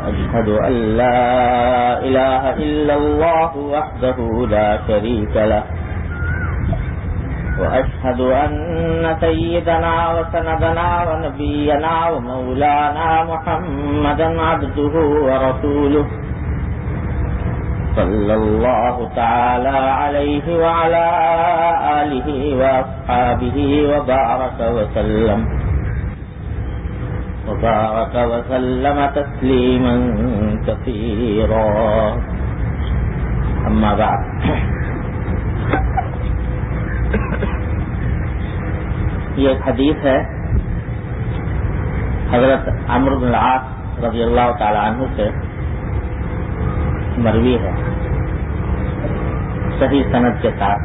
وأشهد أن لا إله إلا الله وحده لا شريك له. وأشهد أن سيدنا وسندنا ونبينا ومولانا محمدا عبده ورسوله. صلى الله تعالى عليه وعلى آله وأصحابه وبارك وسلم. وبارك وسلم تسليما كثيرا. أما بعد. یہ ایک حدیث ہے، حضرت عمر بن العاص رضی اللہ تعالی عنہ سے مروی ہے۔ صحیح صنعت کے ساتھ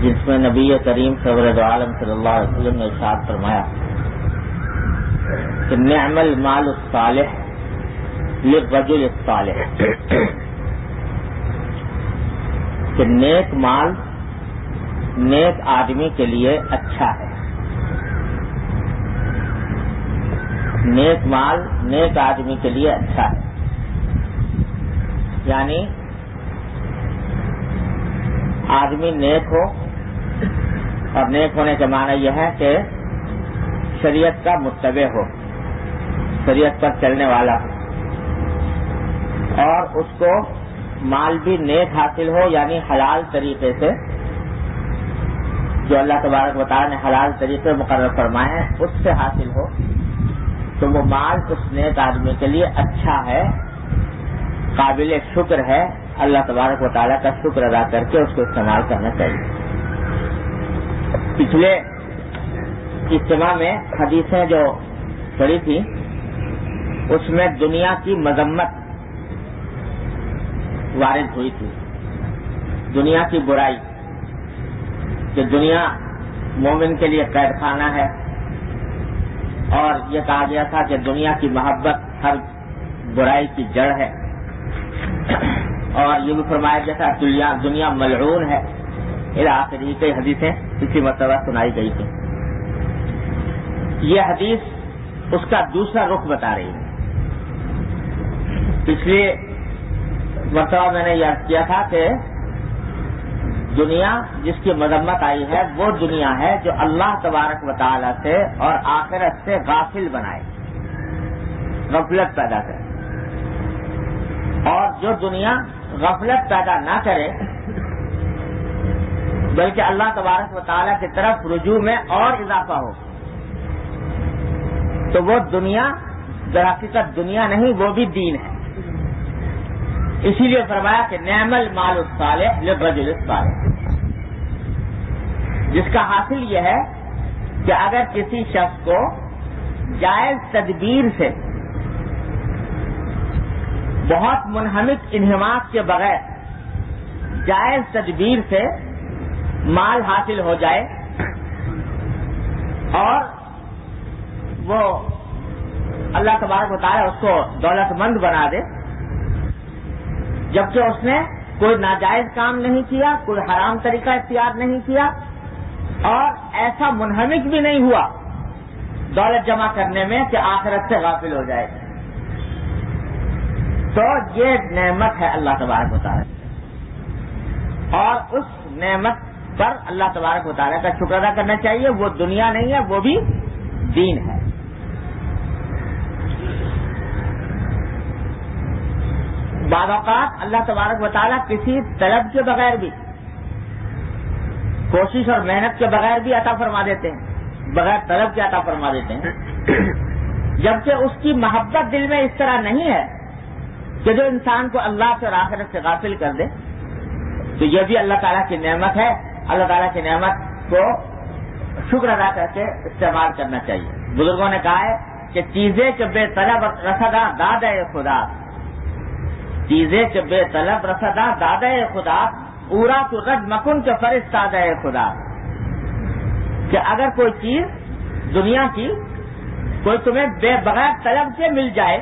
جس میں نبی کریم صبر عالم صلی اللہ علیہ وسلم نے ارشاد فرمایا کہ نعم المال الصالح للرجل الصالح۔ کہ نیک مال نیک آدمی کے لیے اچھا ہے۔ نیک مال نیک آدمی کے لیے اچھا ہے۔ یعنی آدمی نیک ہو اور نیک ہونے کا معنی یہ ہے کہ شریعت کا متبع ہو۔ شریعت پر چلنے والا ہو اور اس کو مال بھی نیک حاصل ہو یعنی حلال طریقے سے، جو اللہ تبارک بتا نے حلال طریقے مقرر فرمائے ہیں، اس سے حاصل ہو۔ تو وہ مال اس نیک آدمی کے لیے اچھا ہے، قابل شکر ہے، اللہ تبارک و تعالیٰ کا شکر ادا کر کے اس کو استعمال کرنا چاہیے۔ پچھلے اجتماع میں حدیثیں جو پڑی تھی اس میں دنیا کی مذمت وارد ہوئی تھی۔ دنیا کی برائی کہ دنیا مومن کے لیے قید خانہ ہے اور یہ کہا گیا تھا کہ دنیا کی محبت ہر برائی کی جڑ ہے۔ اور یہ بھی فرمایا گیا تھا، دنیا دنیا ملعون ہے۔ آخری کئی حدیثیں اسی مرتبہ سنائی گئی تھی یہ حدیث اس کا دوسرا رخ بتا رہی ہے۔ پچھلی مرتبہ میں نے یاد کیا تھا کہ دنیا جس کی مذمت آئی ہے، وہ دنیا ہے جو اللہ تبارک و تعالی سے اور آخرت سے غافل بنائے، غفلت پیدا کرے۔ اور جو دنیا غفلت پیدا نہ کرے، بلکہ اللہ تبارک و تعالیٰ کی طرف رجوع میں اور اضافہ ہو، تو وہ دنیا درحقیقت دنیا نہیں، وہ بھی دین ہے۔ اسی لیے فرمایا کہ نعم المال الصالح للرجل الصالح۔ جس کا حاصل یہ ہے کہ اگر کسی شخص کو جائز تدبیر سے بہت منہمک انہماک کے بغیر جائز تدبیر سے مال حاصل ہو جائے اور وہ اللہ تبارک بتایا اس کو دولت مند بنا دے جبکہ اس نے کوئی ناجائز کام نہیں کیا، کوئی حرام طریقہ اختیار نہیں کیا اور ایسا منہمک بھی نہیں ہوا دولت جمع کرنے میں کہ آخرت سے غافل ہو جائے۔ تو یہ نعمت ہے اللہ تبارک مطالعہ اور اس نعمت پر اللہ تبارک مطالعہ کا شکر ادا کرنا چاہیے، وہ دنیا نہیں ہے، وہ بھی دین ہے۔ بعض اوقات اللہ تبارک مطالعہ کسی طلب کے بغیر بھی، کوشش اور محنت کے بغیر بھی عطا فرما دیتے ہیں، بغیر طلب کے عطا فرما دیتے ہیں۔ جبکہ اس کی محبت دل میں اس طرح نہیں ہے کہ جو انسان کو اللہ سے اور آخرت سے غافل کر دے، تو یہ بھی اللہ تعالیٰ کی نعمت ہے۔ اللہ تعالیٰ کی نعمت کو شکر ادا کر کے استعمال کرنا چاہیے۔ بزرگوں نے کہا ہے کہ چیزیں کہ بے طلب رسدا داد ہے خدا چیزیں کے بے طلب رسدا، دادا خدا، پورا تو رد مکن کے فرست خدا۔ کہ اگر کوئی چیز دنیا کی، کوئی تمہیں بے بغیر طلب سے مل جائے،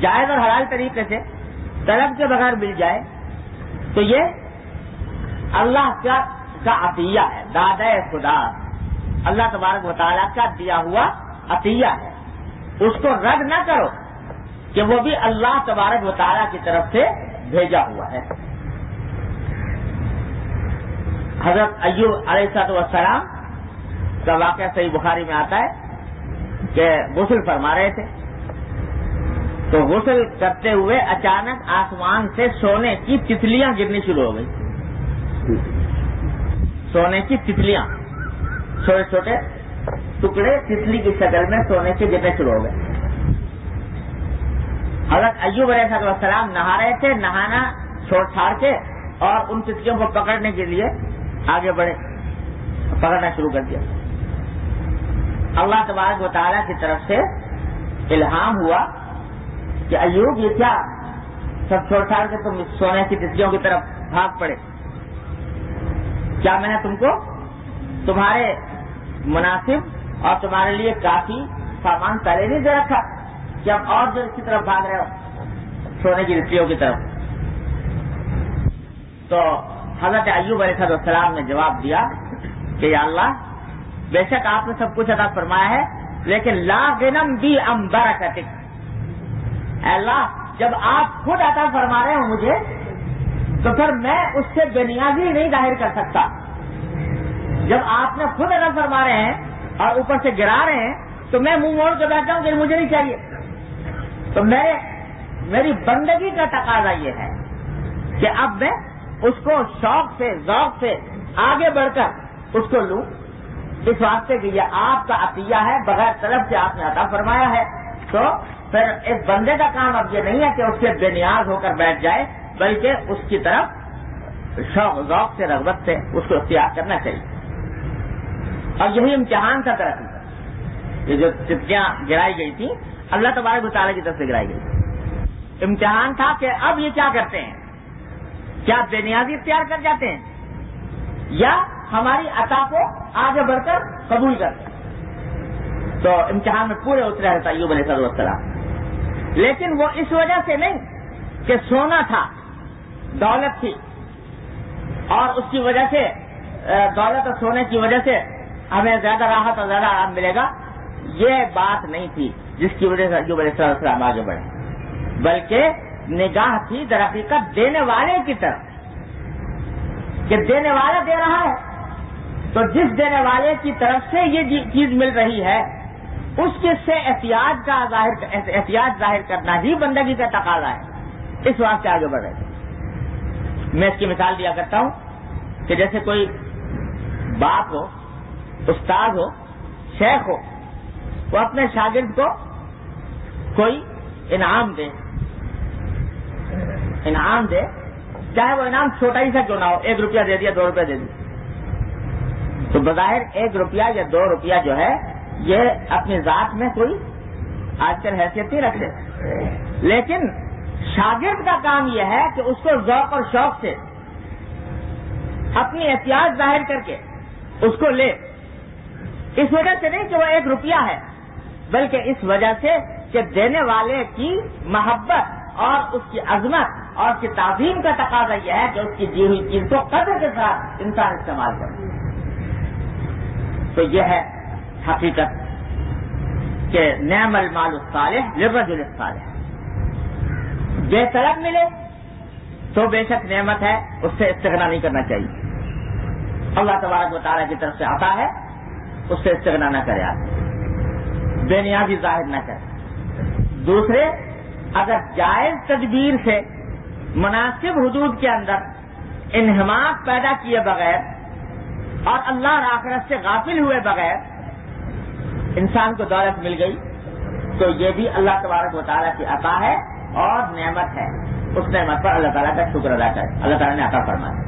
جائز اور حلال طریقے سے طلب کے بغیر مل جائے، تو یہ اللہ کا کا عطیہ ہے، دادا خدا۔ اللہ تبارک مطالعہ کا دیا ہوا عطیہ ہے۔ اس کو رد نہ کرو۔ کہ وہ بھی اللہ تبارک مطالعہ کی طرف سے بھیجا ہوا ہے۔ حضرت ایوب علیہ صاحب والسلام کا واقعہ صحیح بخاری میں آتا ہے کہ غسل فرما رہے تھے۔ تو غسل کرتے ہوئے اچانک آسمان سے سونے کی تتلیاں گرنی شروع ہو گئی۔ سونے کی تتلیاں، چھوٹے چھوٹے ٹکڑے تتلی کی شکل میں سونے کے گرنے شروع ہو گئے۔ حضرت ایوب علیہ السلام نہا رہے تھے، نہانا چھوڑ چھاڑ کے اور ان تتلیوں کو پکڑنے کے لیے آگے بڑھے، پکڑنا شروع کر دیا۔ اللہ تبارک و تعالیٰ کی طرف سے الہام ہوا کہ ایوب یہ کیا؟ سب چھوڑ چھاڑ کے تم سونے کی تتلیوں کی طرف بھاگ پڑے۔ کیا میں نے تم کو تمہارے مناسب اور تمہارے لیے کافی سامان پہلے نہیں دے رکھا؟ کہ اور جو اس کی طرف بھاگ رہے ہو، سونے کی رتیوں کی طرف۔ تو حضرت ایوب علیہ السلام نے جواب دیا کہ یا اللہ، بے شک آپ نے سب کچھ ادا فرمایا ہے، لیکن لا گنم بھی امبر اللہ، جب آپ خود عطا فرما رہے ہو مجھے، تو پھر میں اس سے بنیادی نہیں ظاہر کر سکتا۔ جب آپ نے خود عطا فرما رہے ہیں اور اوپر سے گرا رہے ہیں، تو میں منہ موڑ کے بیٹھا ہوں کہ مجھے نہیں چاہیے۔ تو میرے میری بندگی کا تقاضا یہ ہے کہ اب میں اس کو شوق سے، ذوق سے آگے بڑھ کر اس کو لوں۔ اس واسطے کہ یہ آپ کا عطیہ ہے، بغیر طرف سے آپ نے عطا فرمایا ہے۔ تو پھر ایک بندے کا کام اب یہ نہیں ہے کہ اس کے بے نیاز ہو کر بیٹھ جائے، بلکہ اس کی طرف شوق، ذوق سے، رغبت سے اس کو اختیار کرنا چاہیے۔ اور یہی امتحان تھا طرف یہ جو چپکیاں گرائی گئی تھی اللہ تبارک مطالعہ کی طرف سے گرائی گئی۔ امتحان تھا کہ اب یہ کیا کرتے ہیں؟ کیا بے نیازی اختیار کر جاتے ہیں؟ یا ہماری عطا کو آگے بڑھ کر قبول کرتے ہیں تو امتحان میں پورے اترے رہتا ایوب علیہ السلام لیکن وہ اس وجہ سے نہیں کہ سونا تھا، دولت تھی۔ اور اس کی وجہ سے دولت اور سونے کی وجہ سے ہمیں زیادہ راحت اور زیادہ آرام ملے گا۔ یہ بات نہیں تھی جس کی وجہ سے جو السلام آگے بڑھے۔ بلکہ نگاہ تھی در حقیقت دینے والے کی طرف۔ کہ دینے والا دے رہا ہے۔ تو جس دینے والے کی طرف سے یہ جی- چیز مل رہی ہے، اس کے سے احتیاط کا ظاہر احتیاط ظاہر کرنا ہی بندگی کا تقاضا ہے۔ اس واسطے آگے بڑھ رہے میں اس کی مثال دیا کرتا ہوں کہ جیسے کوئی باپ ہو، استاد ہو، شیخ ہو وہ اپنے شاگرد کو کوئی انعام دے۔ انعام دے۔ چاہے وہ انعام چھوٹا ہی سا کیوں نہ ہو، ایک روپیہ دے دیا، دو روپیہ دے دیا۔ تو بظاہر ایک روپیہ یا دو روپیہ جو ہے، یہ اپنی ذات میں کوئی آج کل حیثیت نہیں رکھتے۔ لیکن شاگرد کا کام یہ ہے کہ اس کو ذوق اور شوق سے اپنی احتیاط ظاہر کر کے اس کو لے۔ اس وجہ سے نہیں کہ وہ ایک روپیہ ہے۔ بلکہ اس وجہ سے کہ دینے والے کی محبت اور اس کی عظمت اور اس کی تعظیم کا تقاضا یہ ہے کہ اس کی دی ہوئی چیز کو قدر کے ساتھ انسان استعمال کرے۔ تو یہ ہے حقیقت کہ نعم المال الصالح للرجل الصالح۔ بے طلب ملے تو بے شک نعمت ہے، اس سے استغنا نہیں کرنا چاہیے۔ اللہ تبارک و تعالیٰ کی طرف سے آتا ہے، اس سے استغنا نہ کرے آپ بے نیازی ظاہر نہ کرے۔ دوسرے، اگر جائز تدبیر سے مناسب حدود کے اندر انہماق پیدا کیے بغیر اور اللہ آخرت سے غافل ہوئے بغیر انسان کو دولت مل گئی، تو یہ بھی اللہ تبارک و تعالیٰ کی عطا ہے اور نعمت ہے۔ اس نعمت پر اللہ تعالیٰ کا شکر ادا کرے۔ اللہ تعالیٰ نے عطا فرمایا۔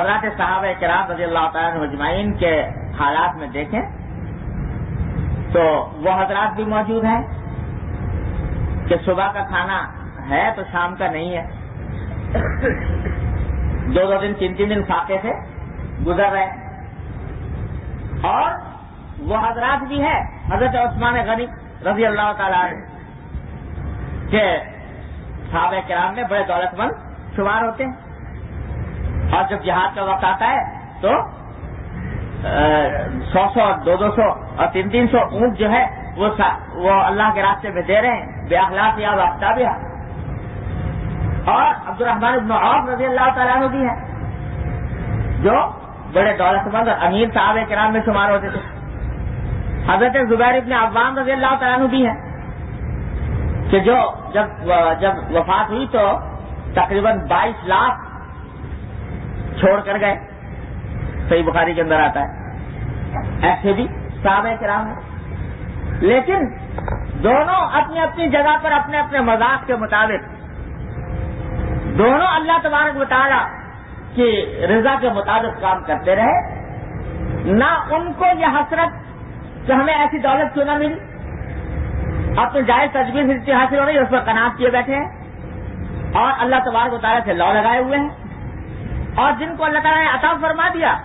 حضرات صحابہ کرام رضی اللہ تعالیٰ مجمعین کے حالات میں دیکھیں۔ تو وہ حضرات بھی موجود ہیں کہ صبح کا کھانا ہے تو شام کا نہیں ہے۔ دو دو دن، تین تین دن فاقے سے گزر رہے اور وہ حضرات بھی ہے حضرت عثمان غنی رضی اللہ تعالیٰ کہ صحابہ کرام میں بڑے دولت مند شمار ہوتے ہیں۔ اور جب جہاد کا وقت آتا ہے تو سو سو، دو دو سو اور تین تین سو اونٹ جو ہے، وہ وہ اللہ کے راستے میں دے رہے ہیں، بے اخلاق یا واقع اور عبد الرحمان ابن عوف رضی اللہ تعالیٰ عنہ بھی ہے جو بڑے دولت مند اور امیر صاحب کرام میں شمار ہوتے تھے۔ حضرت زبیر ابن عوام رضی اللہ تعالیٰ عنہ بھی ہے کہ جو جب جب وفات ہوئی تو تقریباً بائیس لاکھ چھوڑ کر گئے۔ صحیح بخاری کے اندر آتا ہے۔ ایسے بھی صحابہ کرام لیکن دونوں اپنی اپنی جگہ پر اپنے اپنے مذاق کے مطابق، دونوں اللہ تبارک بتایا کہ رضا کے مطابق کام کرتے رہے۔ نہ ان کو یہ حسرت کہ ہمیں ایسی دولت کیوں نہ ملی۔ اپنے جائز تجویز حاصل ہو رہی ہے، اس پر کناف کیے بیٹھے ہیں۔ اور اللہ تبارک و تعالیٰ سے لو لگائے ہوئے ہیں۔ اور جن کو اللہ تعالیٰ نے عطا فرما دیا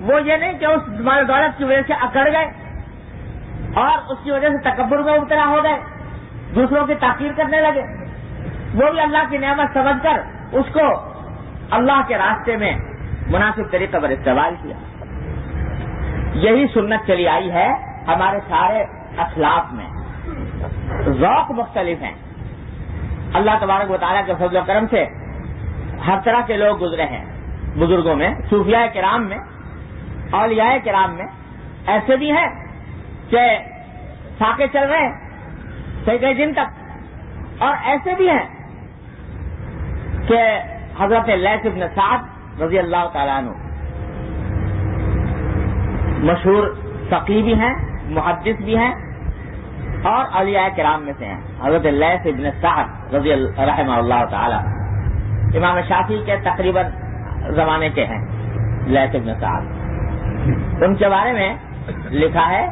وہ یہ نہیں کہ اس مال دولت کی وجہ سے اکڑ گئے اور اس کی وجہ سے تکبر میں ابتلا ہو گئے، دوسروں کی تاخیر کرنے لگے۔ وہ بھی اللہ کی نعمت سمجھ کر اس کو اللہ کے راستے میں مناسب طریقے پر استعمال کیا۔ یہی سنت چلی آئی ہے ہمارے سارے اخلاق میں۔ ذوق مختلف ہیں۔ اللہ تبارک و تعالیٰ کے فضل و کرم سے ہر طرح کے لوگ گزرے ہیں۔ بزرگوں میں، صوفیاء کرام میں اولیاء کرام میں ایسے بھی ہیں کہ ساکے چل رہے ہیں کئی کئی دن تک۔ اور ایسے بھی ہیں کہ حضرت لیس ابن سعد رضی اللہ تعالیٰ عنہ مشہور فقی بھی ہیں، محدث بھی ہیں اور علیہ کرام میں سے ہیں۔ حضرت لیس ابن سعد رضی رحمہ اللہ تعالی۔ امام شافی کے تقریباً زمانے کے ہیں لیس ابن سعد۔ ان کے بارے میں لکھا ہے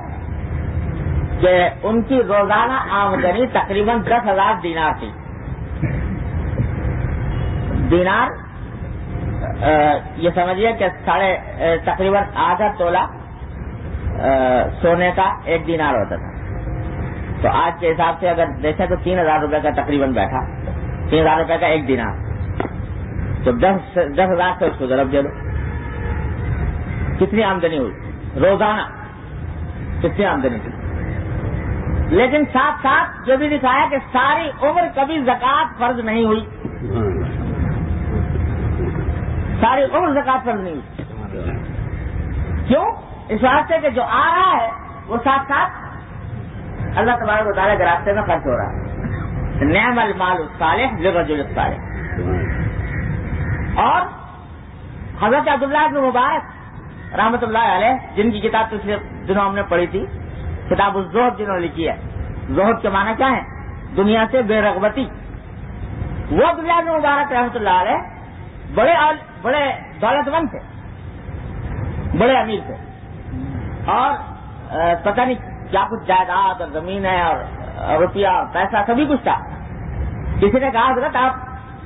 کہ ان کی روزانہ آمدنی تقریباً دس ہزار دینار تھی۔ دینار یہ سمجھیے کہ ساڑھے تقریباً آدھا تولا سونے کا ایک دینار ہوتا تھا۔ تو آج کے حساب سے اگر دیکھیں تو تین ہزار روپے کا تقریباً بیٹھا۔ تین ہزار روپے کا ایک دینار۔ تو دس دس ہزار سے اس کو ضرب دے دو کتنی آمدنی ہوئی؟ روزانہ کتنی آمدنی تھی؟ لیکن ساتھ ساتھ جو بھی دکھایا کہ ساری عمر کبھی زکات فرض نہیں ہوئی۔ ساری عمر زکات فرض نہیں ہوئی۔ کیوں؟ اس واسطے کہ جو آ رہا ہے، وہ ساتھ ساتھ اللہ تبارک و تعالیٰ کے راستے میں خرچ ہو رہا ہے۔ نعم المال الصالح لرجل الصالح۔ اور حضرت عبداللہ بن مبارک رحمت اللہ علیہ، جن کی کتاب پچھلے دنوں ہم نے پڑھی تھی، کتاب الزہد جنہوں نے لکھی ہے۔ زہد کے معنی کیا ہے دنیا سے بے رغبتی۔ وہ عبداللہ بن مبارک رحمت اللہ علیہ بڑے بڑے دولت مند تھے، بڑے امیر تھے۔ اور پتہ نہیں کیا کچھ جائیداد اور زمین ہے اور روپیہ اور پیسہ، سبھی کچھ تھا۔ کسی نے کہا، حضرت، آپ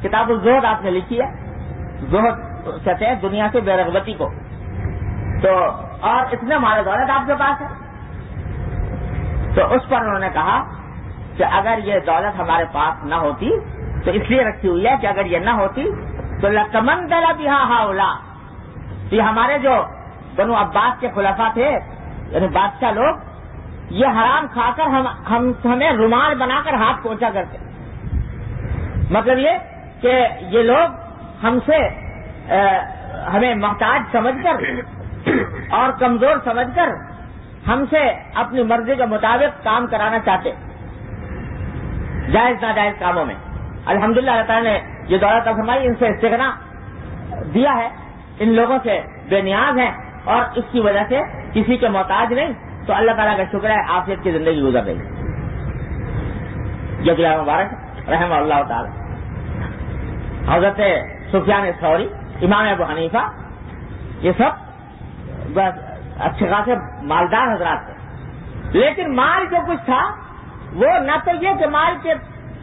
کتاب الزہد آپ نے لکھی ہے؟ زہد کہتے ہیں دنیا سے بے رغبتی کو۔ تو اور اتنے مال دولت آپ کے پاس ہے تو اس پر انہوں نے کہا کہ اگر یہ دولت ہمارے پاس نہ ہوتی، تو اس لیے رکھی ہوئی ہے کہ اگر یہ نہ ہوتی، تو لکمن دلا بھی ہاں, ہاں اولا۔ یہ ہمارے جو بنو عباس کے خلافہ تھے یعنی بادشاہ لوگ، یہ حرام کھا کر ہم ہم ہمیں رومال بنا کر ہاتھ پہنچا کرتے۔ مطلب یہ کہ یہ لوگ ہم سے ہمیں محتاج سمجھ کر اور کمزور سمجھ کر ہم سے اپنی مرضی کے مطابق کام کرانا چاہتے جائز ناجائز کاموں میں۔ الحمدللہ اللہ تعالیٰ نے یہ دورہ کا فرمائی، ان سے استغنا دیا ہے۔ ان لوگوں سے بے نیاز ہیں اور اس کی وجہ سے کسی کے محتاج نہیں۔ تو اللہ تعالیٰ کا شکر ہے آفیت کی زندگی گزر رہی جگلا مبارک رحم اللہ تعالی۔ حضرت سفیان سوری امام ابو حنیفہ، یہ سب اچھے خاصے مالدار حضرات تھے۔ لیکن مال جو کچھ تھا، وہ نہ تو یہ کہ مال کے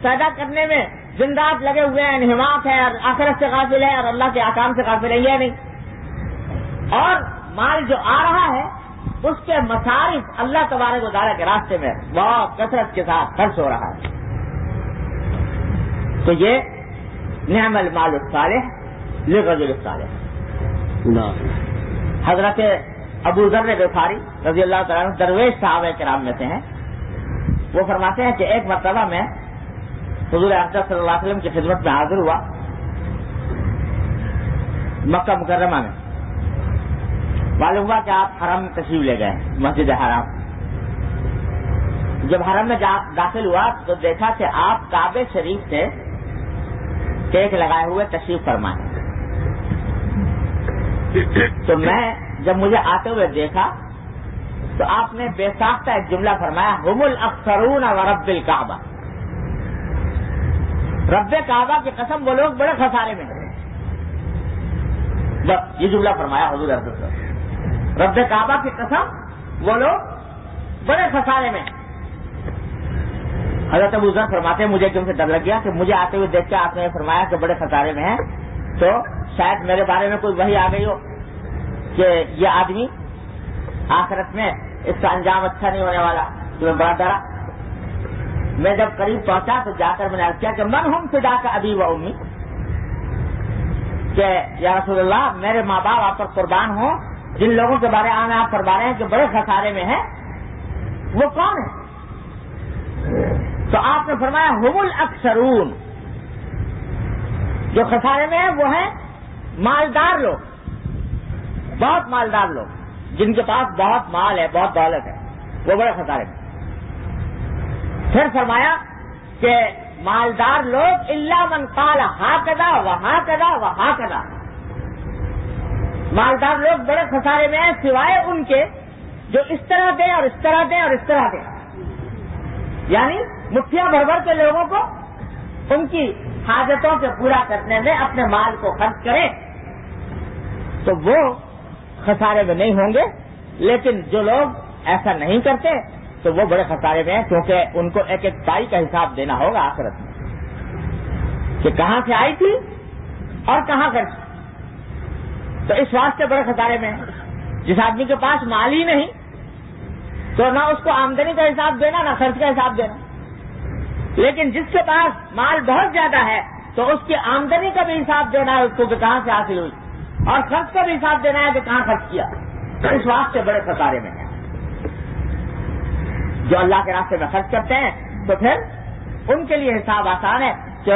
پیدا کرنے میں دن رات لگے ہوئے ہیں انہماق ہے اور آخرت سے قافل ہے اور اللہ کے آکام سے قافل ہے یہ نہیں۔ اور مال جو آ رہا ہے، اس کے مصارف اللہ تبارک و تعالیٰ کے راستے میں بہت کثرت کے ساتھ خرچ ہو رہا ہے۔ تو یہ نعم المال الصالح لغزل الصالح۔ حضرت ابو ذر غفاری رضی اللہ تعالیٰ درویش صاحب کرام میں سے ہیں۔ وہ فرماتے ہیں کہ ایک مرتبہ میں حضور احمد صلی اللہ علیہ وسلم کی خدمت میں حاضر ہوا۔ مکہ مکرمہ میں۔ معلوم ہوا کہ آپ حرم میں تشریف لے گئے، مسجد حرام۔ جب حرم میں داخل ہوا تو دیکھا کہ آپ کعبے شریف سے ٹیک لگائے ہوئے تشریف فرمائے۔ تو میں جب مجھے آتے ہوئے دیکھا تو آپ نے بے ساختہ ایک جملہ فرمایا، ہم الاکثرون و رب الکعبہ. رب کعبہ کی قسم وہ لوگ بڑے خسارے میں بس یہ جملہ فرمایا حضور عبد رب کعبہ کی قسم وہ لوگ بڑے خسارے میں حضرت ابو ذر فرماتے ہیں، مجھے کیوں سے ڈر لگ گیا کہ مجھے آتے ہوئے دیکھ کے آپ نے فرمایا کہ بڑے خسارے میں ہیں، تو شاید میرے بارے میں کوئی وہی آ گئی ہو کہ یہ آدمی آخرت میں اس کا انجام اچھا نہیں ہونے والا تو میں بڑا ڈرا۔ میں جب قریب پہنچا تو جا کر میں نے کیا کہ من ہوں فدا کا ابھی و امی؟ کہ یا رسول اللہ، میرے ماں باپ آپ پر قربان ہوں، جن لوگوں کے بارے میں آپ فرما رہے ہیں کہ بڑے خسارے میں ہیں، وہ کون ہے تو آپ نے فرمایا حم الاکثرون۔ جو خسارے میں ہیں، وہ ہیں مالدار لوگ، بہت مالدار لوگ، جن کے پاس بہت مال ہے، بہت دولت ہے، وہ بڑے خسارے میں۔ پھر فرمایا کہ مالدار لوگ اللہ من قال ہاں کدا وہاں کدا وہاں کدا مالدار لوگ بڑے خسارے میں ہیں، سوائے ان کے جو اس طرح دیں اور اس طرح دیں اور اس طرح دیں۔ یعنی مٹھیاں بھر بھر کے لوگوں کو ان کی حاجتوں سے پورا کرنے میں اپنے مال کو خرچ کریں۔ تو وہ خسارے میں نہیں ہوں گے، لیکن جو لوگ ایسا نہیں کرتے، تو وہ بڑے خسارے میں ہیں، کیونکہ ان کو ایک ایک پائی کا حساب دینا ہوگا آخرت میں۔ کہ کہاں سے آئی تھی اور کہاں خرچ تو اس واسطے بڑے خسارے میں جس آدمی کے پاس مال ہی نہیں، تو نہ اس کو آمدنی کا حساب دینا، نہ خرچ کا حساب دینا۔ لیکن جس کے پاس مال بہت زیادہ ہے، تو اس کی آمدنی کا بھی حساب دینا ہے اس کو کہ کہاں سے حاصل ہوئی؟ اور خرچ کا بھی حساب دینا ہے کہ کہاں خرچ کیا۔ اس واسطے بڑے خسارے میں ہیں۔ جو اللہ کے راستے میں خرچ کرتے ہیں، تو پھر ان کے لیے حساب آسان ہے کہ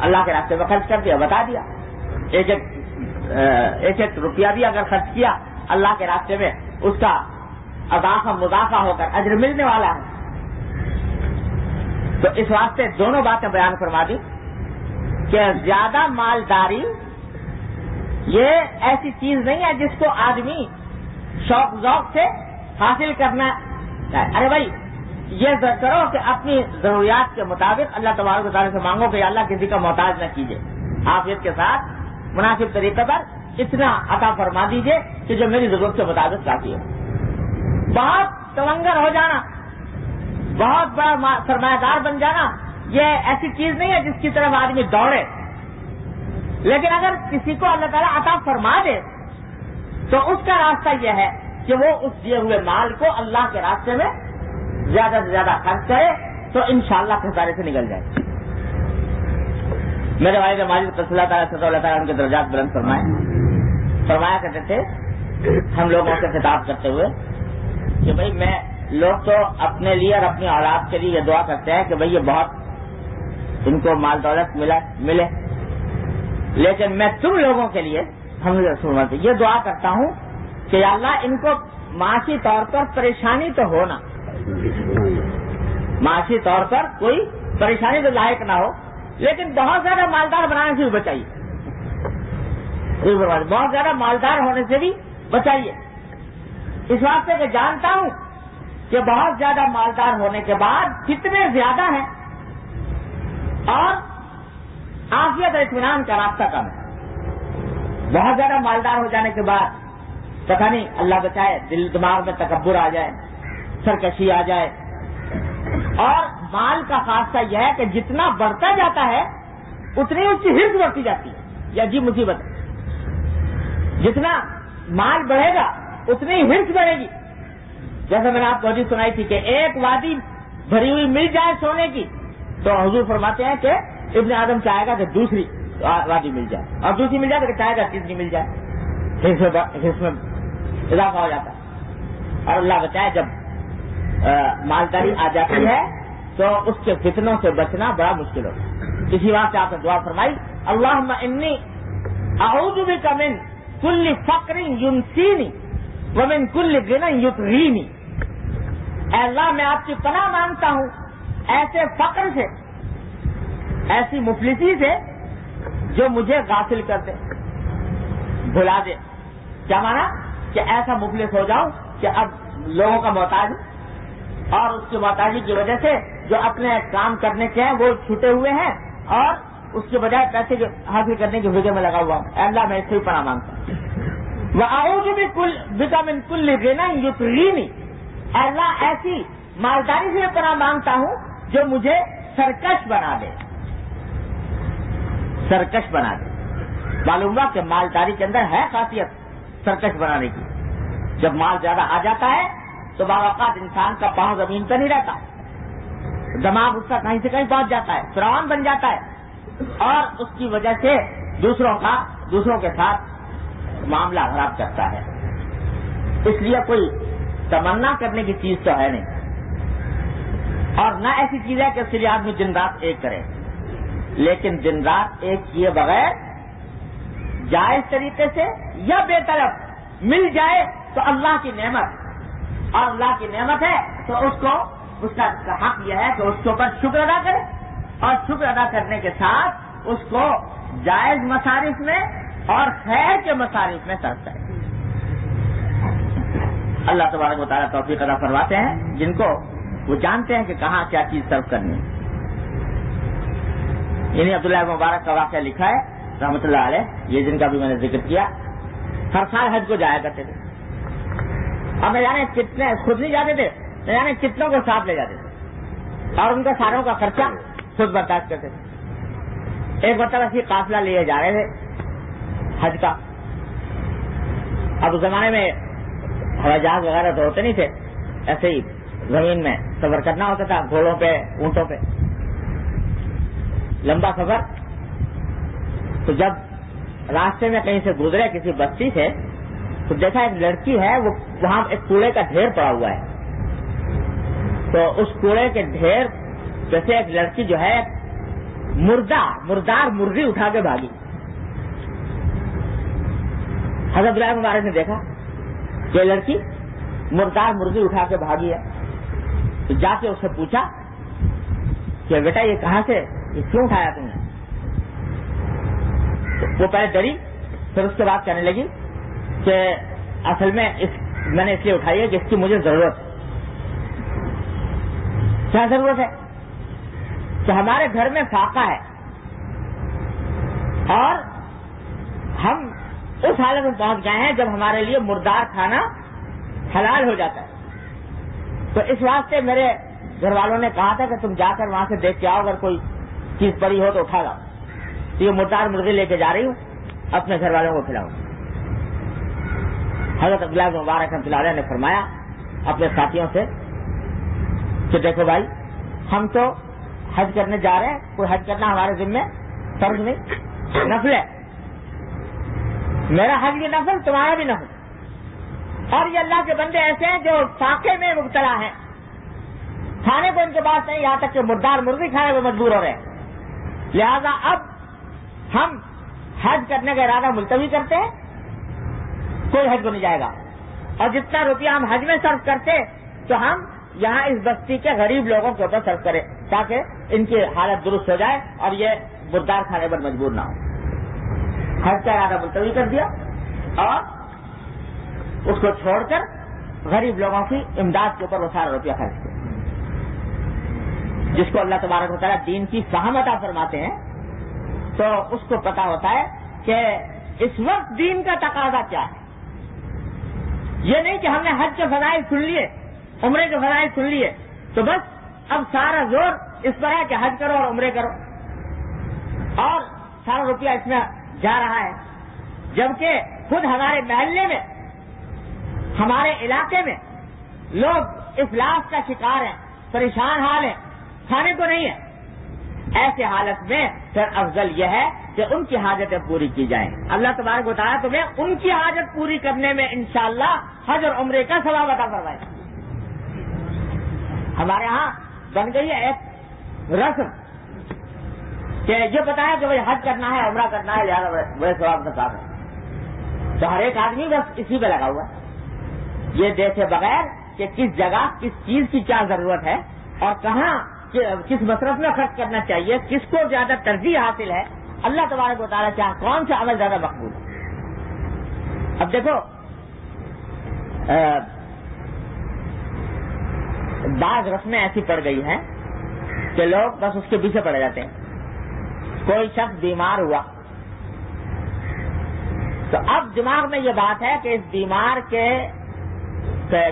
اللہ کے راستے میں خرچ کر دیا، بتا دیا۔ ایک ایک ایک ایک روپیہ بھی اگر خرچ کیا اللہ کے راستے میں، اس کا اضافہ مضافہ ہو کر اجر ملنے والا ہے۔ تو اس واسطے دونوں باتیں بیان فرما دی کہ زیادہ مالداری یہ ایسی چیز نہیں ہے جس کو آدمی شوق ذوق سے حاصل کرنا ارے بھائی، یہ کرو کہ اپنی ضروریات کے مطابق اللہ تبارک تعالیٰ سے مانگو کہ اللہ کسی کا محتاج نہ کیجیے۔ آفیت کے ساتھ مناسب طریقے پر اتنا عطا فرما دیجیے کہ جو میری ضرورت کے مطابق کافی ہو۔ بہت تونگر ہو جانا، بہت بڑا سرمایہ دار بن جانا، یہ ایسی چیز نہیں ہے جس کی طرف آدمی دوڑے۔ لیکن اگر کسی کو اللہ تعالیٰ عطا فرما دے، تو اس کا راستہ یہ ہے کہ وہ اس دیے ہوئے مال کو اللہ کے راستے میں زیادہ سے زیادہ خرچ کرے، تو انشاءاللہ شاء اللہ سے نکل جائے۔ میرے والد ماجد صلی اللہ تعالیٰ صلی اللہ تعالیٰ ان کے درجات بلند فرمائے، فرمایا کرتے تھے، ہم لوگوں سے خطاب کرتے ہوئے کہ بھائی، میں لوگ تو اپنے لیے اور اپنی اولاد کے لیے یہ دعا کرتے ہیں کہ بھائی، یہ بہت ان کو مال دولت ملا، ملے۔ لیکن میں تم لوگوں کے لیے ہم یہ دعا کرتا ہوں کہ اللہ ان کو معاشی طور پر پریشانی تو ہونا معاشی طور پر کوئی پریشانی تو لائق نہ ہو، لیکن بہت زیادہ مالدار بنانے سے بھی بچائیے۔ بہت زیادہ مالدار ہونے سے بھی بچائیے۔ اس واسطے کہ جانتا ہوں کہ بہت زیادہ مالدار ہونے کے بعد کتنے زیادہ ہیں۔ اور آفیت اور اطمینان کا راستہ کم ہے۔ بہت زیادہ مالدار ہو جانے کے بعد پتہ نہیں اللہ بچائے دل دماغ میں تکبر آ جائے، سرکشی آ جائے۔ اور مال کا خاصہ یہ ہے کہ جتنا بڑھتا جاتا ہے، اتنی اس کی ہرس بڑھتی جاتی ہے۔ یہ عجیب مصیبت ہے۔ جتنا مال بڑھے گا، اتنی ہرس بڑھے گی۔ جیسے میں نے آپ کو حدیث سنائی تھی کہ ایک وادی بھری ہوئی مل جائے سونے کی، تو حضور فرماتے ہیں کہ ابن آدم چاہے گا کہ دوسری وادی مل جائے۔ اور دوسری مل جائے تو چاہے گا تیسری مل جائے۔ ہرس میں اضافہ ہو جاتا۔ ہے اور اللہ بچائے جب مالداری آ جاتی ہے تو اس کے فتنوں سے بچنا بڑا مشکل ہوتا ہے۔ اسی بات آپ نے دعا فرمائی اللہ انی اعوذ بک من کل فقر ینسینی ومن کل گنا یتغینی اے اللہ، میں آپ کی پناہ مانگتا ہوں۔ ایسے فقر سے ایسی مفلسی سے جو مجھے غافل کر دے بھلا دے۔ کیا مانا؟ کہ ایسا مفلس ہو جاؤں کہ اب لوگوں کا محتاج ہوں۔ اور اس کی محتاجی کی وجہ سے جو اپنے کام کرنے کے ہیں، وہ چھوٹے ہوئے ہیں۔ اور اس کے بجائے پیسے حاصل کرنے کی وجہ میں لگا ہوا ہوں۔ اللہ، میں اس سے پناہ مانگتا ہوں۔ وہ آؤ جو بھی کل وٹامن کل لینا یو اللہ، ایسی مالداری سے پناہ مانگتا ہوں جو مجھے سرکش بنا دے۔ سرکش بنا دے۔ معلوم ہوا کہ مالداری کے اندر ہے خاصیت سرکش بنانے کی۔ جب مال زیادہ آ جاتا ہے تو باوقات انسان کا پاؤں زمین پہ نہیں رہتا۔ دماغ اس کا کہیں سے کہیں پہنچ جاتا ہے فرعون بن جاتا ہے۔ اور اس کی وجہ سے دوسروں کا، دوسروں کے ساتھ معاملہ خراب کرتا ہے۔ اس لیے کوئی تمنا کرنے کی چیز تو ہے نہیں۔ اور نہ ایسی چیز ہے کہ اس کے لیے آدمی دن رات ایک کرے۔ لیکن دن رات ایک کیے بغیر جائز طریقے سے یا بے طرف مل جائے تو اللہ کی نعمت، اور اللہ کی نعمت ہے تو اس کو، اس کا حق یہ ہے کہ اس کے اوپر شکر ادا کرے، اور شکر ادا کرنے کے ساتھ اس کو جائز مصارف میں اور خیر کے مصارف میں سرف کرے۔ اللہ تبارک و تعالیٰ توفیق ادا فرماتے ہیں، جن کو وہ جانتے ہیں کہ کہاں کیا چیز سرو کرنی ہے۔ یعنی عبداللہ مبارک کا واقعہ لکھا ہے، رحمۃ اللہ علیہ، یہ جن کا بھی میں نے ذکر کیا۔ ہر سال حج کو جایا کرتے تھے۔ اب میں جانے کتنے، خود نہیں جاتے تھے میں جانے کتنوں کو ساتھ لے جاتے تھے۔ اور ان کا ساروں کا خرچہ خود برداشت کرتے تھے۔ ایک مرتبہ ایسی قافلہ لیے جا رہے تھے حج کا۔ اب اس زمانے میں ہوائی جہاز وغیرہ تو ہوتے نہیں تھے، ایسے ہی زمین میں سفر کرنا ہوتا تھا، گھوڑوں پہ، اونٹوں پہ۔ لمبا سفر۔ تو جب راستے میں کہیں سے گزرے کسی بستی سے، تو دیکھا ایک لڑکی ہے، وہ وہاں ایک کوڑے کا ڈھیر پڑا ہوا ہے۔ تو اس کوڑے کے ڈھیر جیسے ایک لڑکی جو ہے، مردہ، مردار مرغی اٹھا کے بھاگی۔ حضرت اللہ مبارک نے دیکھا۔ یہ لڑکی مردار مرغی اٹھا کے بھاگی ہے۔ تو جا کے اس سے پوچھا کہ بیٹا، یہ کہاں سے یہ کیوں اٹھایا تم نے؟ وہ پہلے ڈری، پھر اس کے بعد کہنے لگی کہ اصل میں اس میں نے اس لیے اٹھائی ہے کہ اس کی مجھے ضرورت ہے۔ کیا ضرورت ہے؟ کہ ہمارے گھر میں فاقہ ہے۔ اور ہم اس حالت میں پہنچ گئے ہیں جب ہمارے لیے مردار کھانا حلال ہو جاتا ہے۔ تو اس واسطے میرے گھر والوں نے کہا تھا کہ تم جا کر وہاں سے دیکھ کے آؤ، اگر کوئی چیز پڑی ہو تو اٹھا لاؤ۔ یہ مردار مرغی لے کے جا رہی ہوں، اپنے گھر والوں کو کھلاؤں۔ حضرت عبداللہ مبارک رحمۃ اللہ نے فرمایا، اپنے ساتھیوں سے کہ دیکھو بھائی، ہم تو حج کرنے جا رہے ہیں، کوئی حج کرنا ہمارے ذمے فرض نہیں، نفل ہے۔ میرا حج بھی نفل، تمہارا بھی نفل۔ اور یہ اللہ کے بندے ایسے ہیں جو فاقے میں مبتلا ہیں۔ کھانے کو ان کے پاس نہیں، یہاں تک کہ مردار مرغی کھانے کو مجبور ہو رہے ہیں۔ لہذا اب ہم حج کرنے کا ارادہ ملتوی کرتے کوئی حج کو نہیں جائے گا۔ اور جتنا روپیہ ہم حج میں صرف کرتے تو ہم یہاں اس بستی کے غریب لوگوں کے اوپر صرف کریں، تاکہ ان کی حالت درست ہو جائے اور یہ مردار کھانے پر مجبور نہ ہو حج کا ارادہ ملتوی کر دیا اور اس کو چھوڑ کر غریب لوگوں کی امداد کے اوپر وہ سارا روپیہ خرچ کیا۔ جس کو اللہ تبارک ہوتا ہے دین کی فہم عطا فرماتے ہیں، تو اس کو پتا ہوتا ہے کہ اس وقت دین کا تقاضا کیا ہے۔ یہ نہیں کہ ہم نے حج کے فضائل سن لیے، عمرے کے فضائل سن لیے، تو بس اب سارا زور اس پر ہے کہ حج کرو اور عمرے کرو۔ اور سارا روپیہ اس میں جا رہا ہے۔ جبکہ خود ہمارے محلے میں، ہمارے علاقے میں لوگ افلاس کا شکار ہیں، پریشان حال ہیں۔ کھانے کو نہیں ہے۔ ایسے حالت میں پھر افضل یہ ہے کہ ان کی حاجتیں پوری کی جائیں۔ اللہ تبارک بتایا تمہیں ان کی حاجت پوری کرنے میں انشاءاللہ حج اور عمرے کا ثواب عطا کروائے ہمارے ہاں بن گئی ہے ایک رسم کہ یہ بتایا کہ بھائی حج کرنا ہے، عمرہ کرنا ہے، لہٰذا بڑے ثواب کا کام ہے۔ تو ہر ایک آدمی بس اسی پہ لگا ہوا ہے۔ یہ دیکھے بغیر کہ کس جگہ، کس چیز کی کیا ضرورت ہے اور کہاں کس مصرف میں خرچ کرنا چاہیے، کس کو زیادہ ترجیح حاصل ہے، اللہ تبارک کو تعالیٰ چاہ کون سا عمل زیادہ مقبول ہے۔ اب دیکھو بعض رسمیں ایسی پڑ گئی ہیں کہ لوگ بس اس کے پیچھے پڑے جاتے ہیں۔ کوئی شخص بیمار ہوا، تو اب دماغ میں یہ بات ہے کہ اس بیمار کے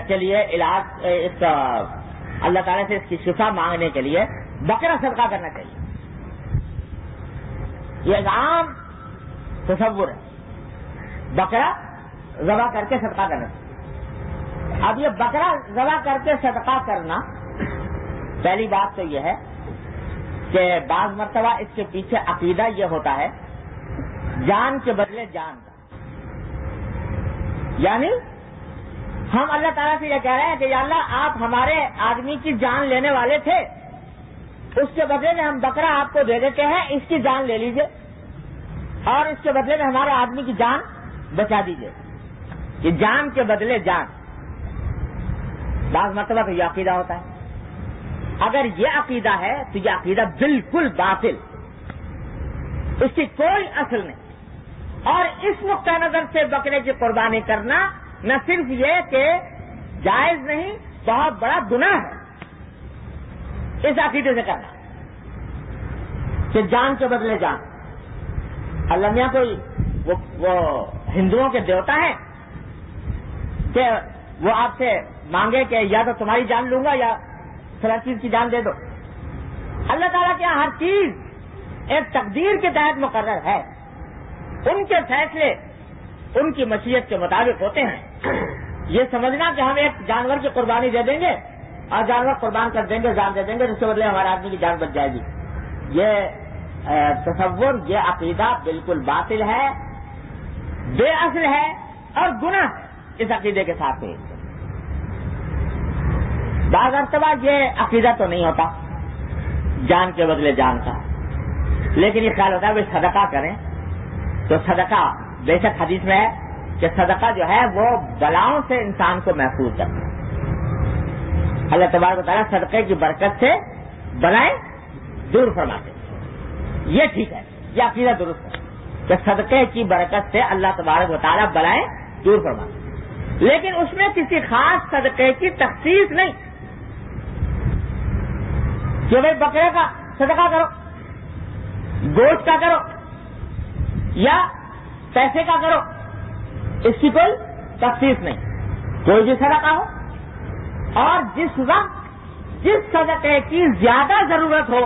کے لیے علاج، اس اللہ تعالیٰ سے اس کی شفا مانگنے کے لیے بکرا صدقہ کرنا چاہیے۔ یہ ایک عام تصور ہے۔ بکرا ذبح کر کے صدقہ کرنا۔ چاہیے اب یہ بکرا ذبح کر کے صدقہ کرنا، پہلی بات تو یہ ہے کہ بعض مرتبہ اس کے پیچھے عقیدہ یہ ہوتا ہے، جان کے بدلے جان کا۔ یعنی ہم اللہ تعالیٰ سے یہ کہہ رہے ہیں کہ یا اللہ آپ ہمارے آدمی کی جان لینے والے تھے۔ اس کے بدلے میں ہم بکرا آپ کو دے دیتے ہیں، اس کی جان لے لیجیے۔ اور اس کے بدلے میں ہمارے آدمی کی جان بچا دیجیے۔ کہ جان کے بدلے جان۔ بعض مرتبہ تو یہ عقیدہ ہوتا ہے۔ اگر یہ عقیدہ ہے تو یہ عقیدہ بالکل باطل۔ اس کی کوئی اصل نہیں۔ اور اس نقطۂ نظر سے بکرے کی قربانی کرنا نہ صرف یہ کہ جائز نہیں بہت بڑا گناہ ہے۔ اس عقیدے سے کرنا۔ کہ جان کے بدلے جان۔ اللہ کوئی وہ, وہ ہندوؤں کے دیوتا ہیں کہ وہ آپ سے مانگے کہ یا تو تمہاری جان لوں گا یا فلاں چیز کی جان دے دو۔ اللہ تعالیٰ کے ہر چیز ایک تقدیر کے تحت مقرر ہے۔ ان کے فیصلے ان کی مشیت کے مطابق ہوتے ہیں۔ یہ سمجھنا کہ ہم ایک جانور کی قربانی دے دیں گے اور جانور قربان کر دیں گے، جان دے دیں گے، جس کے بدلے ہمارے آدمی کی جان بچ جائے گی۔ یہ تصور، یہ عقیدہ بالکل باطل ہے، بے اصل ہے اور گناہ اس عقیدے کے ساتھ بعض مرتبہ یہ عقیدہ تو نہیں ہوتا، جان کے بدلے جان کا۔ لیکن یہ خیال ہوتا ہے وہ صدقہ کریں۔ تو صدقہ بے شک حدیث میں ہے کہ صدقہ جو ہے وہ بلاؤں سے انسان کو محفوظ کرتا ہے اللہ تبارک و تعالیٰ صدقے کی برکت سے بلائیں دور فرماتے یہ ٹھیک ہے، یہ عقیدہ درست ہے کہ صدقے کی برکت سے اللہ تبارک و تعالیٰ بلائیں دور فرماتے لیکن اس میں کسی خاص صدقے کی تخصیص نہیں۔ کہ بھائی بکرے کا صدقہ کرو، گوشت کا کرو یا پیسے کا کرو۔ اس کی کوئی تخصیص نہیں۔ کوئی بھی صدقہ ہو۔ اور جس وقت، جس صدقے کی زیادہ ضرورت ہو،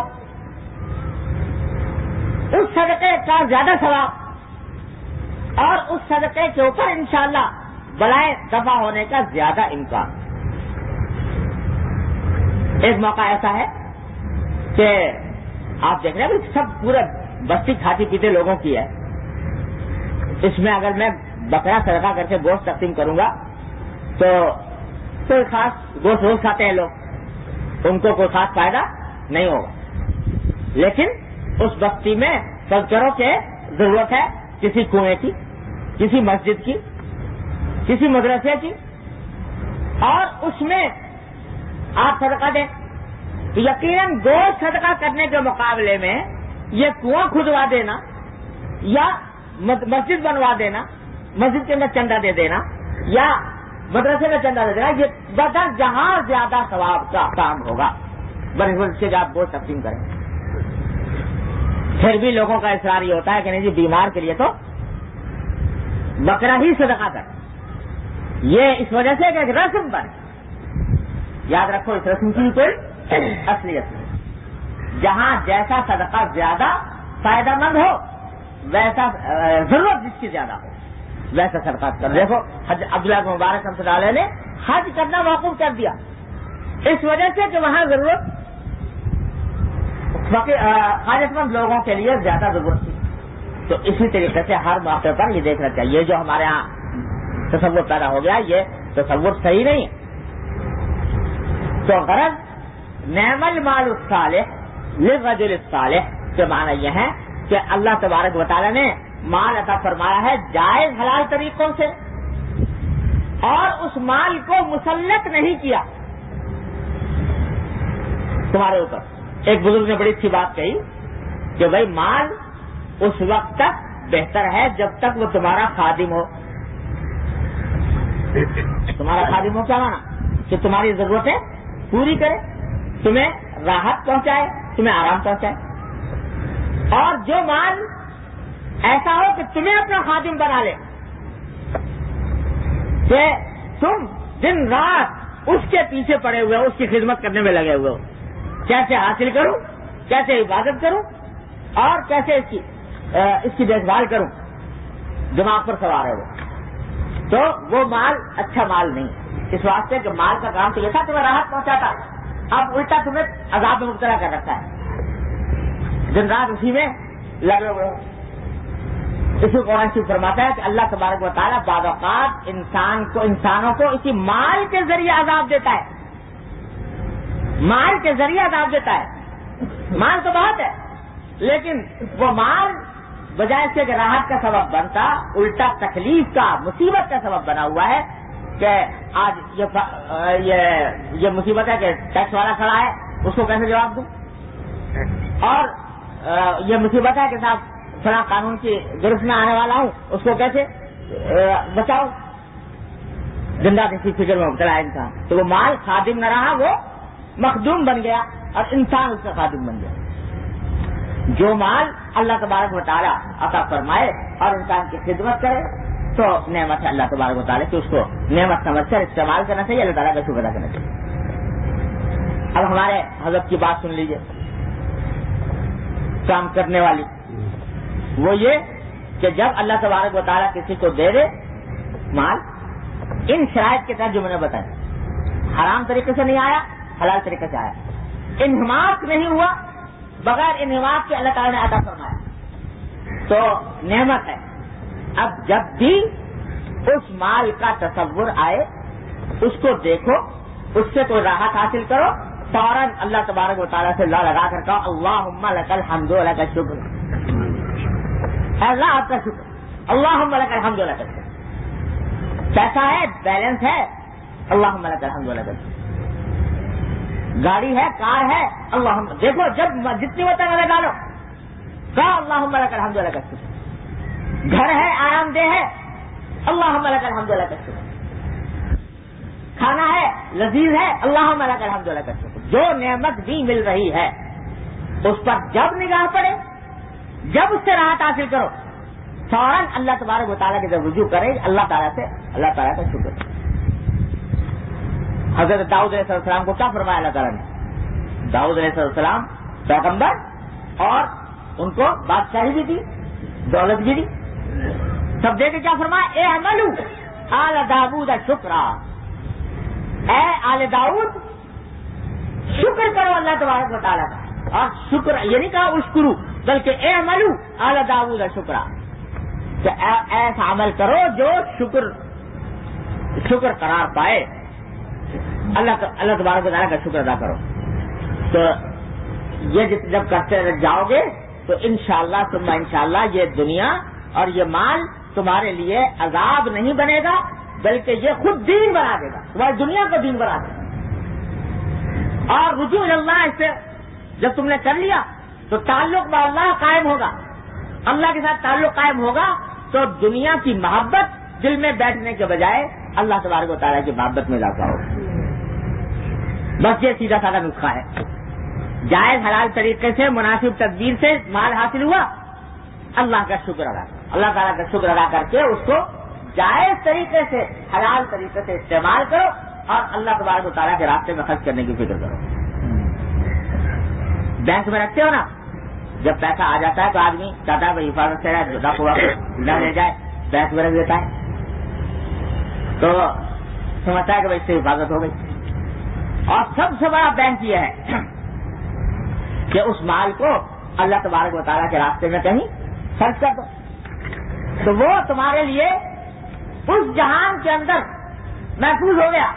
اس صدقے کا زیادہ ثواب اور اس صدقے کے اوپر انشاءاللہ بلائے دفاع ہونے کا زیادہ امکان۔ ایک موقع ایسا ہے کہ آپ دیکھ رہے ہیں، سب پورا بستی کھاتی پیتے لوگوں کی ہے۔ اس میں اگر میں بکرا سڑکا کر کے گوشت تقسیم کروں گا۔ تو کوئی خاص گوشت روز کھاتے ہیں لوگ۔ ان کو کوئی خاص فائدہ نہیں ہوگا۔ لیکن اس بستی میں کلچروں کے ضرورت ہے کسی کنویں کی، کسی مسجد کی، کسی مدرسے کی۔ اور اس میں آپ صدقہ دیں۔ یقیناً گوشت صدقہ کرنے کے مقابلے میں یہ کنواں کھدوا دینا یا مسجد بنوا دینا۔ مسجد کے اندر چندہ دے دینا، یا مدرسے میں چندہ دے دینا، یہ بدر جہاں زیادہ ثواب کا کام ہوگا۔ بس سے آپ بہت تقسیم کریں۔ پھر بھی لوگوں کا اصرار یہ ہوتا ہے کہ نہیں جی بیمار کے لیے تو بکرا ہی صدقہ کر یہ اس وجہ سے کہ ایک رسم بنے۔ یاد رکھو، اس رسم کی کوئی اصلیت نہیں۔ جہاں جیسا صدقہ زیادہ فائدہ مند ہو، ویسا ضرورت جس کی زیادہ ہو۔ ویسا سرکار کر دیکھو، حج عبداللہ مبارک رحمۃ اللہ علیہ نے حج کرنا موقف کر دیا۔ اس وجہ سے کہ وہاں ضرورت حاجت مند لوگوں کے لیے زیادہ ضرورت تھی۔ تو اسی طریقے سے ہر موقع پر یہ دیکھنا چاہیے جو ہمارے یہاں تصور پیدا ہو گیا، یہ تصور صحیح نہیں تو غرض نعم المال الصالح للرجل الصالح کے معنی یہ ہے کہ اللہ تبارک وطالعہ نے مال عطا فرمایا ہے، جائز حلال طریقوں سے۔ اور اس مال کو مسلط نہیں کیا۔ تمہارے اوپر۔ ایک بزرگ نے بڑی اچھی بات کہی کہ بھائی، مال اس وقت تک بہتر ہے جب تک وہ تمہارا خادم ہو۔ تمہارا خادم ہو کیا مانا؟ کہ تمہاری ضرورتیں پوری کرے، تمہیں راحت پہنچائے، تمہیں آرام پہنچائے۔ اور جو مال ایسا ہو کہ تمہیں اپنا خادم بنا لے۔ کہ تم دن رات اس کے پیچھے پڑے ہوئے ہو، اس کی خدمت کرنے میں لگے ہوئے ہو۔ کیسے حاصل کروں؟ کیسے عبادت کروں؟ اور کیسے اس کی اس کی دیکھ بھال کروں؟ دماغ پر سوار ہے وہ۔ تو وہ مال اچھا مال نہیں۔ اس واسطے کہ مال کا کام تو یہ تھا، تمہیں راحت پہنچاتا۔ اب الٹا تمہیں عذاب میں مبتلا کر رکھا ہے۔ دن رات اسی میں لگے ہوئے اسی قرآن سے فرماتا ہے کہ اللہ تبارک و تعالیٰ بعض اوقات انسان کو انسانوں کو اسی مال کے ذریعے عذاب دیتا ہے۔ مال کے ذریعے عذاب دیتا ہے۔ مال تو بہت ہے، لیکن وہ مال بجائے سے کہ راحت کا سبب بنتا، الٹا تکلیف کا، مصیبت کا سبب بنا ہوا ہے کہ آج یہ یہ مصیبت ہے کہ ٹیکس والا کھڑا ہے، اس کو کیسے جواب دوں؟ اور یہ مصیبت ہے کہ صاحب فلاں قانون کی درست میں آنے والا ہوں، اس کو کیسے؟ بچاؤ۔ زندہ کسی فکر میں مبتلا انسان۔ تو وہ مال خادم نہ رہا، وہ مخدوم بن گیا اور انسان اس کا خادم بن گیا۔ جو مال اللہ تبارک مطالعہ عطا فرمائے اور انسان کی خدمت کرے، تو نعمت ہے اللہ تبارک مطالعہ کہ اس کو نعمت سمجھ کر استعمال کرنا چاہیے، اللہ تعالیٰ کا شکر ادا کرنا چاہیے۔ اب ہمارے حضرت کی بات سن لیجیے کام کرنے والی وہ یہ کہ جب اللہ تبارک مطالعہ کسی کو دے دے مال، ان شرائط کے تحت جو میں نے بتایا، حرام طریقے سے نہیں آیا، حلال طریقے سے آیا۔ انہماق نہیں ہوا، بغیر انعماد کے اللہ تعالیٰ نے عطا فرمایا۔ تو نعمت ہے۔ اب جب بھی اس مال کا تصور آئے، اس کو دیکھو، اس سے کوئی راحت حاصل کرو، فوراً اللہ تبارک و تعالیٰ سے اللہ لگا کر کہو اللہ لکل حمد اللہ کا شکر۔ اللہ آپ کا شکر۔ اللہ لکل حمد اللہ کا شکر پیسہ ہے، بیلنس ہے۔ اللہ لکل حمد اللہ کا شکر گاڑی ہے، کار ہے اللہ دیکھو، جب جتنی وطن میں ڈالو۔ کا اللہ کر الحمد للہ کا گھر ہے، آرام دہ ہے۔ اللہ کر الحمد للہ کا کھانا ہے، لذیذ ہے۔ اللہ کر الحمد للہ کا جو نعمت بھی مل رہی ہے، اس پر جب نگاہ پڑے جب اس سے راحت حاصل کرو، فوراً اللہ تبارک مطالعہ کے جب رجوع کرے اللہ تعالیٰ سے، اللہ تعالیٰ کا شکر۔ حضرت داؤد علیہ السلام کو کیا فرمایا اللہ تعالیٰ نے؟ داؤد علیہ السلام پیغمبر اور ان کو بادشاہی بھی دی، دولت بھی دی۔ سب دے کے کیا فرمایا؟ اے عملو، آل داود شکرا۔ اے آل داؤد، شکر کرو اللہ تبارک و تعالیٰ کا۔ اور شکر یہ نہیں کہا، اشکرو۔ بلکہ اے عملو، آل داود شکرا کہ ایسا عمل کرو جو شکر شکر قرار پائے۔ اللہ اللہ تبارک تعالیٰ کا شکر ادا کرو۔ تو یہ جب کرتے جاؤ گے، تو انشاءاللہ شاء اللہ ان اللہ یہ دنیا اور یہ مال تمہارے لیے عذاب نہیں بنے گا، بلکہ یہ خود دین بنا دے گا۔ تمہاری دنیا کو دین بنا دے گا۔ اور رجوع اللہ اس سے جب تم نے کر لیا تو تعلق با اللہ قائم ہوگا۔ اللہ کے ساتھ تعلق قائم ہوگا تو دنیا کی محبت دل میں بیٹھنے کے بجائے اللہ تبارک و تعالیٰ کی محبت میں اضافہ ہوگا۔ بس یہ سیدھا سادہ نسخہ ہے۔ جائز حلال طریقے سے، مناسب تدبیر سے مال حاصل ہوا۔ اللہ کا شکر ادا۔ اللہ تعالیٰ کا شکر ادا کر کے اس کو جائز طریقے سے، حلال طریقے سے استعمال کرو اور اللہ تبارک و تعالیٰ کے راستے میں خرچ کرنے کی فکر کرو۔ بینک میں رکھتے ہو نا، جب پیسہ آ جاتا ہے تو آدمی چاہتا ہے بھائی حفاظت سے رہا ہوا، نہ لے جائے، بینک میں رکھ دیتا ہے۔ تو سمجھتا ہے کہ بھائی اس سے حفاظت ہو گئی۔ اور سب سے بڑا بینک یہ ہے کہ اس مال کو اللہ تبارک و تعالیٰ کے راستے میں کہیں خرچ کر دو۔ تو وہ تمہارے لیے اس جہان کے اندر محفوظ ہو گیا،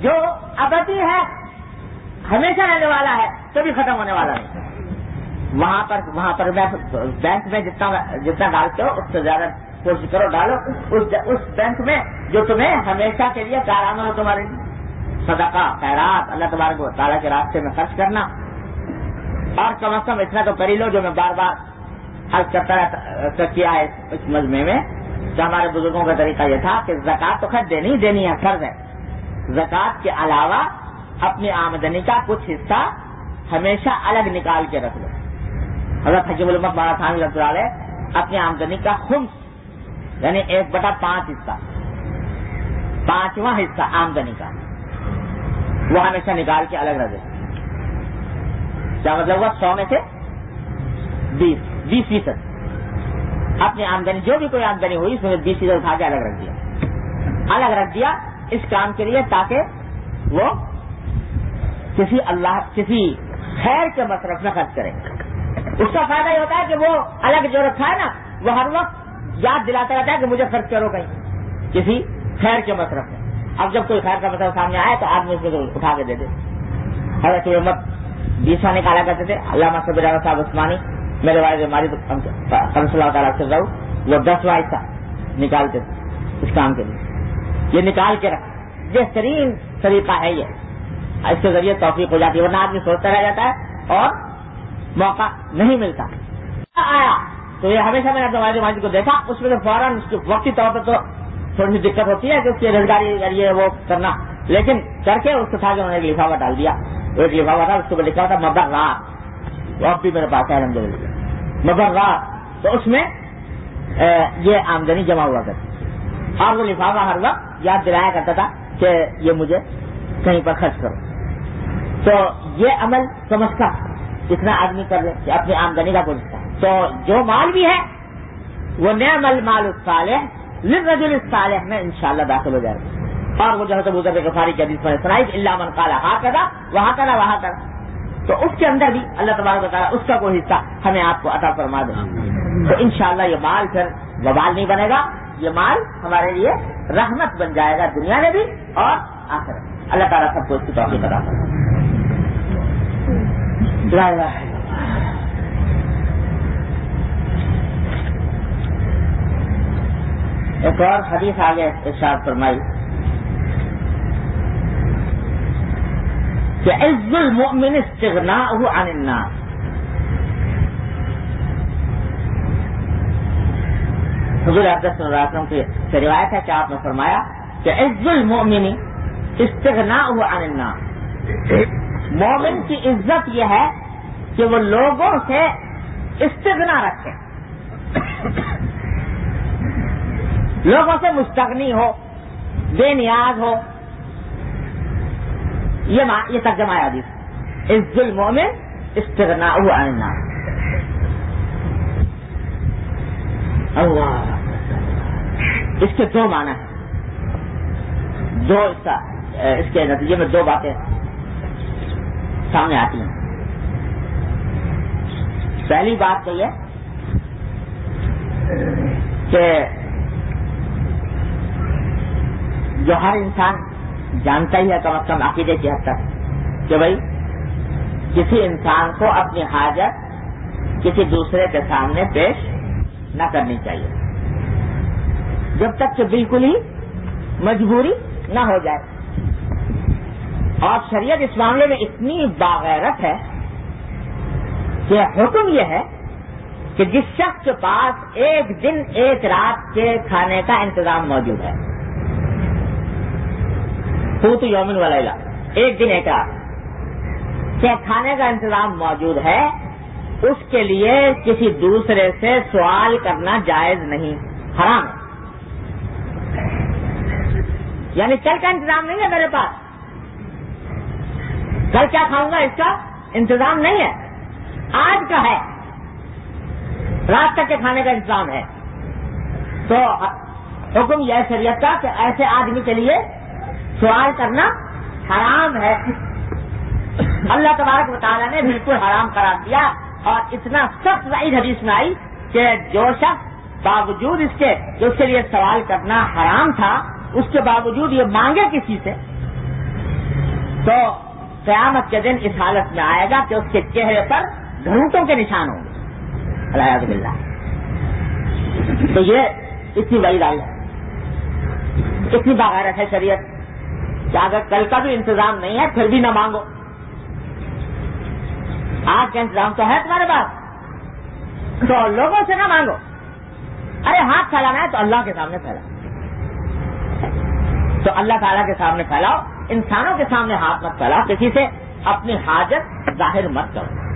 جو ابدی ہے۔ ہمیشہ رہنے والا ہے، کبھی ختم ہونے والا نہیں۔ وہاں پر وہاں پر بینک میں جتنا جتنا ڈالتے ہو، اس سے زیادہ کوشش کرو ڈالو۔ اس بینک میں جو تمہیں ہمیشہ کے لیے کارآمد ہو تمہارے صدقہ، خیرات، اللہ تبارک و تعالیٰ کے راستے میں خرچ کرنا۔ اور کم از کم اتنا تو کر ہی لو جو میں بار بار حل کرتا رہتا کیا ہے اس مجمے میں۔ کہ ہمارے بزرگوں کا طریقہ یہ تھا کہ زکات تو خیر دینی ہی دینی ہے، فرض ہے۔ زکات کے علاوہ اپنی آمدنی کا کچھ حصہ ہمیشہ الگ نکال کے رکھ لو۔ حضرت حکیم المت بارہ خان رکھ اپنی آمدنی کا خمس یعنی ایک بٹا پانچ حصہ، پانچواں حصہ آمدنی کا، وہ ہمیشہ نکال کے الگ رکھے کیا مطلب ہوا؟ سو میں سے بیس بیس فیصد۔ اپنی آمدنی، جو بھی کوئی آمدنی ہوئی، اس میں بیس فیصد اٹھا کے الگ رکھ دیا۔ الگ رکھ دیا اس کام کے لیے تاکہ وہ کسی اللہ، کسی خیر کے مصرف میں خرچ کرے۔ اس کا فائدہ یہ ہوتا ہے کہ وہ الگ جو رکھا ہے نا، وہ ہر وقت یاد دلاتا رہتا ہے کہ مجھے خرچ کرو کہیں۔ کسی خیر کے مصرف میں۔ اب جب کوئی خیر کا مطلب سامنے آئے تو آدمی اس کو اٹھا کے دے دے۔ حضرت مت بیسواں نکالا کرتے تھے۔ علامہ صبر صاحب عثمانی، میرے والد ہماری صلی اللہ تعالیٰ سے رہو وہ دسواں حصہ نکالتے تھے اس کام کے لیے۔ یہ نکال کے رکھ بہترین طریقہ ہے یہ۔ اس کے ذریعے توفیق ہو جاتی ہے، ورنہ آدمی سوچتا رہ جاتا ہے اور موقع نہیں ملتا۔ آیا تو یہ ہمیشہ میں نے اپنے والد ماجد کو دیکھا، اس میں تو فوراً اس کے وقتی طور پر تو تھوڑی سی دقت ہوتی ہے کہ اس کی روزگاری ذریعے وہ کرنا۔ لیکن کر کے اس کو تھا کہ انہوں نے ایک لفافہ ڈال دیا۔ ایک لفافہ تھا اس کو لکھا تھا مدر رات۔ وہ اب بھی میرے پاس ہے الحمد للہ مدر رات۔ تو اس میں یہ آمدنی جمع ہوا کرتی۔ اور وہ لفافہ ہر وقت یاد دلایا کرتا تھا کہ یہ مجھے کہیں پر خرچ کرو۔ تو یہ عمل سمجھتا اتنا آدمی کر لے کہ اپنی آمدنی کا پوچھتا تو جو مال بھی ہے، وہ نیا مل مال الصالح للرجل الصالح میں انشاءاللہ داخل ہو جائے گا۔ اور وہ جو ہے تو غفاری کی حدیث میں سنائی اللہ من قال ہاں کرا وہاں کرا وہاں کرا تو اس کے اندر بھی اللہ تبارک بتایا اس کا کوئی حصہ ہمیں آپ کو عطا فرما دے۔ تو انشاءاللہ یہ مال پھر وبال نہیں بنے گا۔ یہ مال ہمارے لیے رحمت بن جائے گا دنیا میں بھی اور آخر اللہ تعالیٰ سب کو اس کی توفیق ادا ایک اور حدیث آگے ارشاد فرمائی کہ عز المؤمن استغناءه عن الناس۔ حضور عبدالس الراسم کی روایت ہے کہ آپ نے فرمایا کہ عز المؤمن استغناءه عن الناس۔ مومن کی عزت یہ ہے کہ وہ لوگوں سے استغنا رکھے۔ لوگوں سے مستغنی ہو، بے نیاز ہو۔ یہ یہ ترجمہ ہے حدیث۔ عز المومن استغنا الناس۔ اللہ۔ اس کے دو معنی ہیں۔ دو اس کا، اس کے نتیجے میں دو باتیں سامنے آتی ہیں۔ پہلی بات تو یہ کہ جو ہر انسان جانتا ہی ہے کم از کم عقیدے کی حد تک کہ بھائی کسی انسان کو اپنی حاجت کسی دوسرے کے سامنے پیش نہ کرنی چاہیے۔ جب تک کہ بالکل ہی مجبوری نہ ہو جائے۔ اور شریعت اس معاملے میں اتنی باغیرت ہے کہ حکم یہ ہے کہ جس شخص کے پاس ایک دن ایک رات کے کھانے کا انتظام موجود ہے۔ تو یومن والا ایک دن ایک رات کیا کھانے کا انتظام موجود ہے، اس کے لیے کسی دوسرے سے سوال کرنا جائز نہیں، حرام۔ یعنی کل کا انتظام نہیں ہے میرے پاس۔ کل کیا کھاؤں گا اس کا؟ انتظام نہیں ہے۔ آج کا ہے۔ رات تک کے کھانے کا انتظام ہے۔ تو حکم یہ شریعت کا کہ ایسے آدمی کے لیے سوال کرنا حرام ہے۔ اللہ تبارک مطالعہ نے بالکل حرام قرار دیا اور اتنا سخت وعید حدیث میں آئی کہ جو شخص باوجود اس کے جو اس کے لیے سوال کرنا حرام تھا، اس کے باوجود یہ مانگے کسی سے۔ تو قیامت کے دن اس حالت میں آئے گا کہ اس کے چہرے پر گھنٹوں کے نشان ہوں گے۔ اللہ اللہ تو یہ اتنی بڑی آئی ہے۔ اتنی باغیرت ہے شریعت کہ اگر کل کا بھی انتظام نہیں ہے، پھر بھی نہ مانگو۔ آج کا انتظام تو ہے تمہارے پاس۔ تو لوگوں سے نہ مانگو۔ ارے ہاتھ پھیلانا ہے تو اللہ کے سامنے پھیلاؤ۔ تو اللہ تعالیٰ کے سامنے پھیلاؤ۔ انسانوں کے سامنے ہاتھ مت پھیلاؤ، کسی سے اپنی حاجت ظاہر مت کرو۔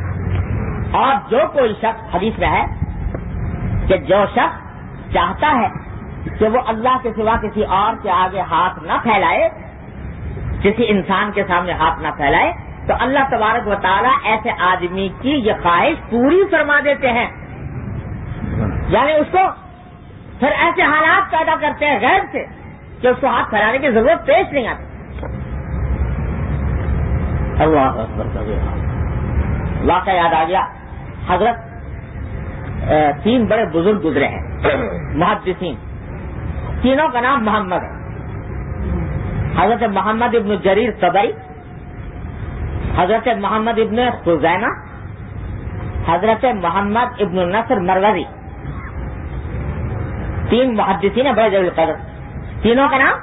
اور جو کوئی شخص حدیث میں ہے کہ جو شخص چاہتا ہے کہ وہ اللہ کے سوا کسی اور کے آگے ہاتھ نہ پھیلائے، کسی انسان کے سامنے ہاتھ نہ پھیلائے، تو اللہ تبارک و تعالیٰ ایسے آدمی کی یہ خواہش پوری فرما دیتے ہیں۔ یعنی اس کو پھر ایسے حالات پیدا کرتے ہیں غیر سے کہ اس کو ہاتھ پھیلانے کی ضرورت پیش نہیں آتی۔ واقعہ یاد آ گیا۔ حضرت تین بڑے بزرگ گزرے ہیں۔ محدثین۔ تینوں کا نام محمد ہے۔ حضرت محمد ابن جریر صدئی حضرت محمد ابن خزینہ حضرت محمد ابن نصر مروزی۔ تین محدثین ہیں، بڑے ضروری قدر تینوں کا نام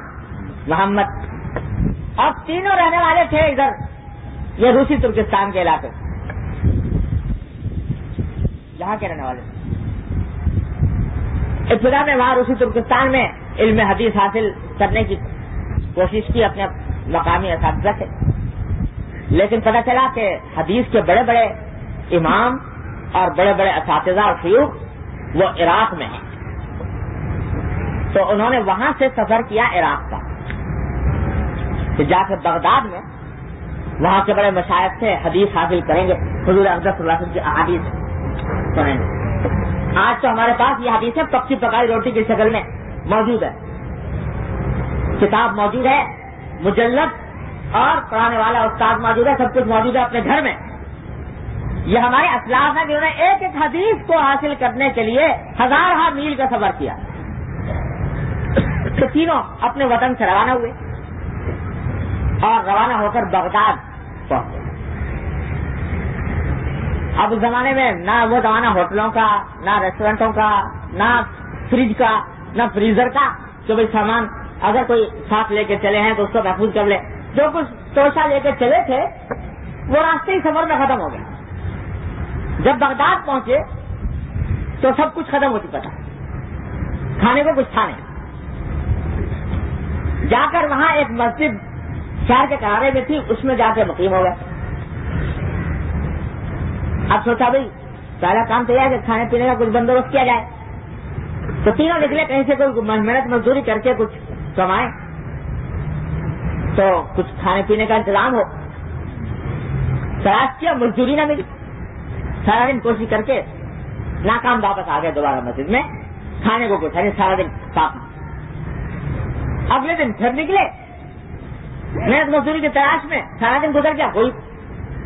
محمد۔ اور تینوں رہنے والے تھے ادھر۔ یہ روسی ترکستان کے علاقے۔ یہاں کے رہنے والے۔ ابتدا میں وہاں روسی ترکستان میں علم حدیث حاصل کرنے کی کوشش کی، اپنے مقامی اساتذہ سے۔ لیکن پتہ چلا کہ حدیث کے بڑے بڑے امام اور بڑے بڑے اساتذہ اور فیوق وہ عراق میں ہیں۔ تو انہوں نے وہاں سے سفر کیا عراق کا۔ جا کے بغداد میں وہاں کے بڑے مشاہد سے حدیث حاصل کریں گے۔ حضور صلی اللہ وسلم کی احادیث سنیں گے۔ آج تو ہمارے پاس یہ حدیث ہے، پکی پکائی روٹی کی شکل میں موجود ہے۔ کتاب موجود ہے، مجلد اور پڑھانے والا استاد موجود ہے، سب کچھ موجود ہے اپنے گھر میں۔ یہ ہمارے اسلاف ہیں جنہوں نے ایک ایک حدیث کو حاصل کرنے کے لیے ہزار ہزار میل کا سفر کیا۔ تو تینوں اپنے وطن سے روانہ ہوئے اور روانہ ہو کر بغداد پہنچے اب اس زمانے میں نہ وہ زمانہ ہوٹلوں کا، نہ ریسٹورینٹوں کا، نہ فریج کا، نہ فریزر کا کہ بھائی سامان اگر کوئی ساتھ لے کے چلے ہیں تو اس کو محفوظ کر لے۔ جو کچھ توشا لے کے چلے تھے، وہ راستے ہی سفر میں ختم ہو گیا جب بغداد پہنچے تو سب کچھ ختم ہو چکا تھا۔ کھانے کو کچھ تھا نہیں۔ جا کر وہاں ایک مسجد شہر کے کنارے میں تھی، اس میں جا کے مقیم ہو گئے۔ اب سوچا بھائی پہلا کام تو یہ ہے کہ کھانے پینے کا کچھ بندوبست کیا جائے۔ تو تینوں نکلے، کہیں سے کوئی محنت مزدوری کر کے کچھ کمائے تو کچھ کھانے پینے کا انتظام ہو۔ تلاش کیا مزدوری نہ ملی۔ سارا دن کوشش کر کے ناکام واپس آ گئے دوبارہ مسجد میں۔ کھانے کو کچھ سارا دن کام اگلے دن پھر نکلے۔ محنت مزدوری کی تلاش میں سارا دن گزر گیا، کوئی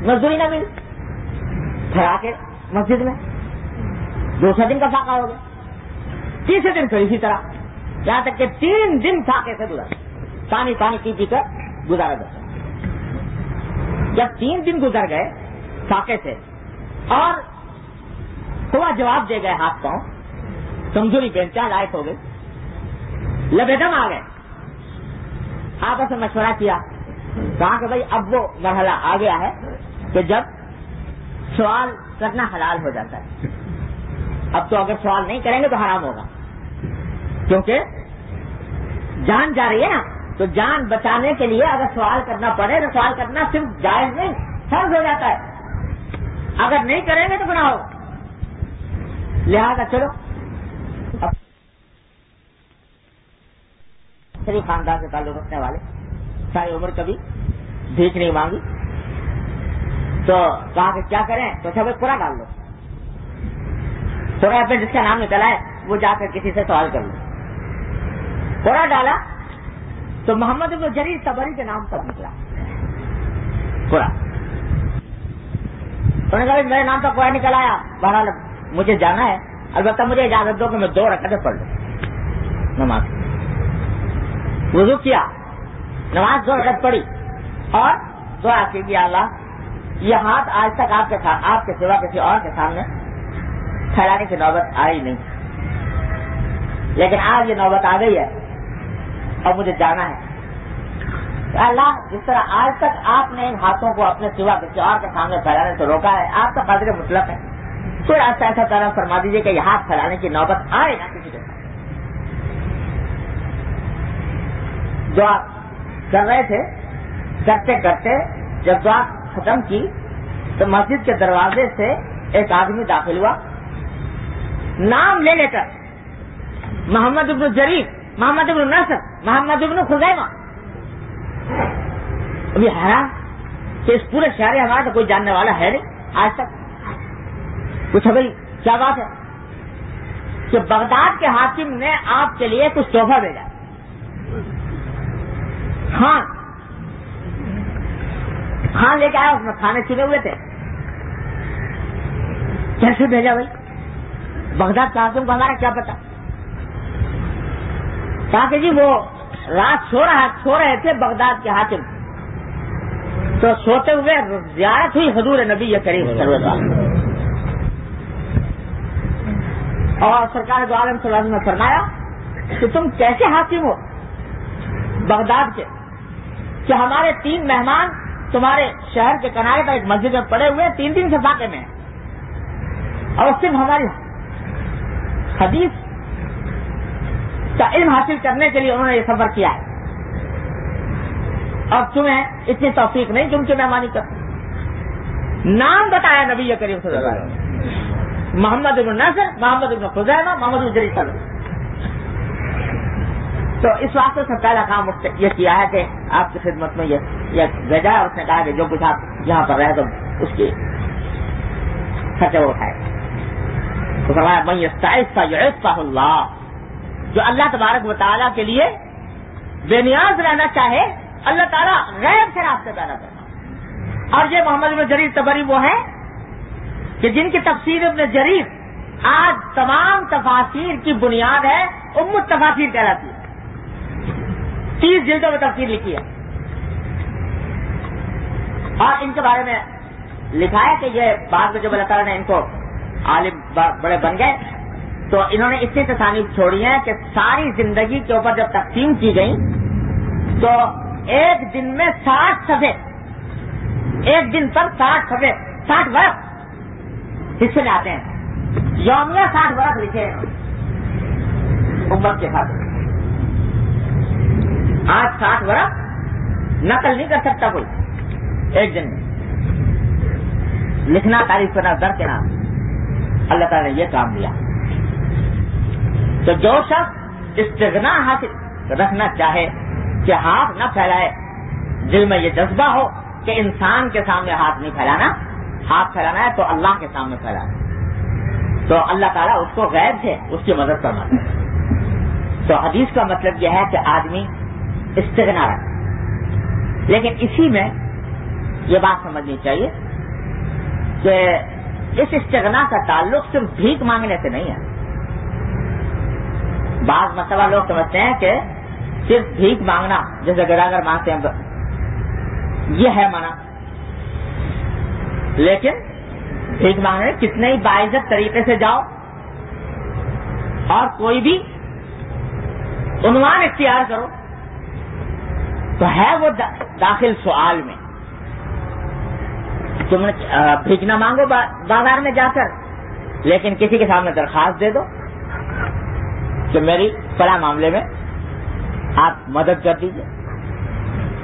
مزدوری نہ ملی۔ پھر آ کے مسجد میں دوسرا دن کا فاقہ ہو گیا۔ تیسرے دن پھر اسی طرح۔ یہاں تک کہ تین دن فاقے سے گزر۔ پانی پانی پی پی کر گزارا جاتا۔ جب تین دن گزر گئے فاقے سے اور تھوڑا جواب دے گئے ہاتھ پاؤں کمزوری بینچا لائق ہو گئی؟ لبیدم آ گئے۔ آپس میں مشورہ کیا۔ کہا کہ بھائی اب وہ مرحلہ آ گیا ہے کہ جب سوال کرنا حلال ہو جاتا ہے۔ اب تو اگر سوال نہیں کریں گے تو حرام ہوگا۔ کیونکہ جان جا رہی ہے نا، تو جان بچانے کے لیے اگر سوال کرنا پڑے تو سوال کرنا صرف جائز نہیں، فرض ہو جاتا ہے۔ اگر نہیں کریں گے تو گناہ ہوگا۔ لہٰذا چلو شریف خاندان سے تعلق رکھنے والے۔ ساری عمر کبھی بھیک نہیں مانگی۔ تو کہا کہ کیا کریں؟ تو اچھا بھائی پورا ڈال لو۔ تھوڑا پہ جس کا نام نکلا ہے، وہ جا کر کسی سے سوال کر لو۔ تھوڑا ڈالا تو محمد ابن جریر تبری کے نام پر نکلا۔ تھوڑا انہوں نے کہا میرے نام پر کوئی نکل آیا۔ بہرحال مجھے جانا ہے۔ البتہ مجھے اجازت دو کہ میں دو رکعتیں پڑھ لوں۔ نماز۔ وضو کیا، نماز دو رکعت پڑھی اور دعا کی اللہ، یہ ہاتھ آج تک آپ کے ساتھ آپ کے سوا کسی اور کے سامنے پھیلانے کی نوبت آئی نہیں۔ لیکن آج یہ نوبت آ گئی ہے اور مجھے جانا ہے۔ اللہ، جس طرح آج تک آپ نے ان ہاتھوں کو اپنے سوا کسی اور کے سامنے پھیلانے سے روکا ہے، آپ کا قدر مطلب ہے۔ کوئی ایسا ایسا طرح فرما دیجیے کہ یہ ہاتھ پھیلانے کی نوبت آئے نا کسی کے ساتھ دعا کر رہے تھے، کرتے کرتے جب دعا ختم کی تو مسجد کے دروازے سے ایک آدمی داخل ہوا۔ نام لے لے کر، محمد ابن جریف محمد ابن نصر، محمد ابن خزیمہ۔ ابھی حیران کہ اس پورے شہر ہمارا تو کوئی جاننے والا ہے نہیں آج تک۔ کچھ بھائی، کیا بات ہے؟ کہ بغداد کے حاکم نے آپ کے لیے کچھ تحفہ بھیجا۔ خان خان لے کے آیا، اس میں کھانے چنے ہوئے تھے۔ کیسے بھیجا بھائی؟ بغداد کے کو ہمارا کیا پتا؟ کہا کہ جی وہ رات سو رہا، سو رہے تھے بغداد کے حاکم۔ تو سوتے ہوئے زیارت ہوئی حضور نبی یہ کریم اور سرکار دو عالم صلی اللہ علیہ وسلم نے فرمایا کہ تم کیسے حاکم ہو؟ بغداد کے۔ کہ ہمارے تین مہمان تمہارے شہر کے کنارے پر ایک مسجد میں پڑے ہوئے تین دن سے فاقے میں۔ اور صرف ہماری حدیث کا علم حاصل کرنے کے لیے انہوں نے یہ سفر کیا ہے۔ اب تمہیں اتنی توفیق نہیں تم کی مہمانی کر نام بتایا نبی کریم صلی اللہ علیہ وسلم۔ محمد ابن نصر، محمد ابن خزیمہ، محمد ابن جری تو اس واسطے سے پہلا کام یہ کیا ہے کہ آپ کی خدمت میں یہ بھیجا ہے اس نے کہا کہ جو کچھ آپ یہاں پر رہے تو اس کی خرچہ اٹھائے۔ تو فرمایا میں یہ اللہ جو اللہ تبارک و تعالیٰ کے لیے بے نیاز رہنا چاہے، اللہ تعالیٰ غیر سے راستے پیدا کرنا اور یہ محمد ابن جریر تبری وہ ہے کہ جن کی تفسیر ابن جریر آج تمام تفاصیر کی بنیاد ہے، امت تفاصیر کہلاتی ہے۔ تیس جلدوں میں تفسیر لکھی ہے۔ اور ان کے بارے میں لکھا ہے کہ یہ بعد میں جب اللہ تعالیٰ نے ان کو عالم بڑے بن گئے، تو انہوں نے اتنی تصانیف چھوڑی ہیں کہ ساری زندگی کے اوپر جب تقسیم کی گئی تو ایک دن میں ساٹھ سفے ایک دن پر ساٹھ سفے ساٹھ برف حصے میں آتے ہیں۔ یومیہ ساٹھ برف لکھے ہیں۔ امت کے ساتھ آج ساٹھ برف نقل نہیں کر سکتا کوئی۔ ایک دن میں لکھنا، تعریف کرنا در کے نام اللہ تعالیٰ نے یہ کام دیا تو جو شخص استغنا حاصل رکھنا چاہے کہ ہاتھ نہ پھیلائے، دل میں یہ جذبہ ہو کہ انسان کے سامنے ہاتھ نہیں پھیلانا، ہاتھ پھیلانا ہے تو اللہ کے سامنے پھیلانا۔ تو اللہ تعالیٰ اس کو غیر سے اس کی مدد کرنا تو حدیث کا مطلب یہ ہے کہ آدمی استغنا رکھے لیکن اسی میں یہ بات سمجھنی چاہیے کہ اس استغنا کا تعلق صرف بھیک مانگنے سے نہیں ہے۔ بعض مسئلہ لوگ سمجھتے ہیں کہ صرف بھیک مانگنا، جیسے گراگر مانگتے ہیں یہ ہے مانا۔ لیکن بھیک مانگنے کتنے ہی باعزت طریقے سے جاؤ اور کوئی بھی عنوان اختیار کرو۔ تو ہے وہ داخل سوال میں۔ تم نے بھیک نہ مانگو بازار میں جا کر۔ لیکن کسی کے سامنے درخواست دے دو کہ میری فلاں معاملے میں آپ مدد کر دیجیے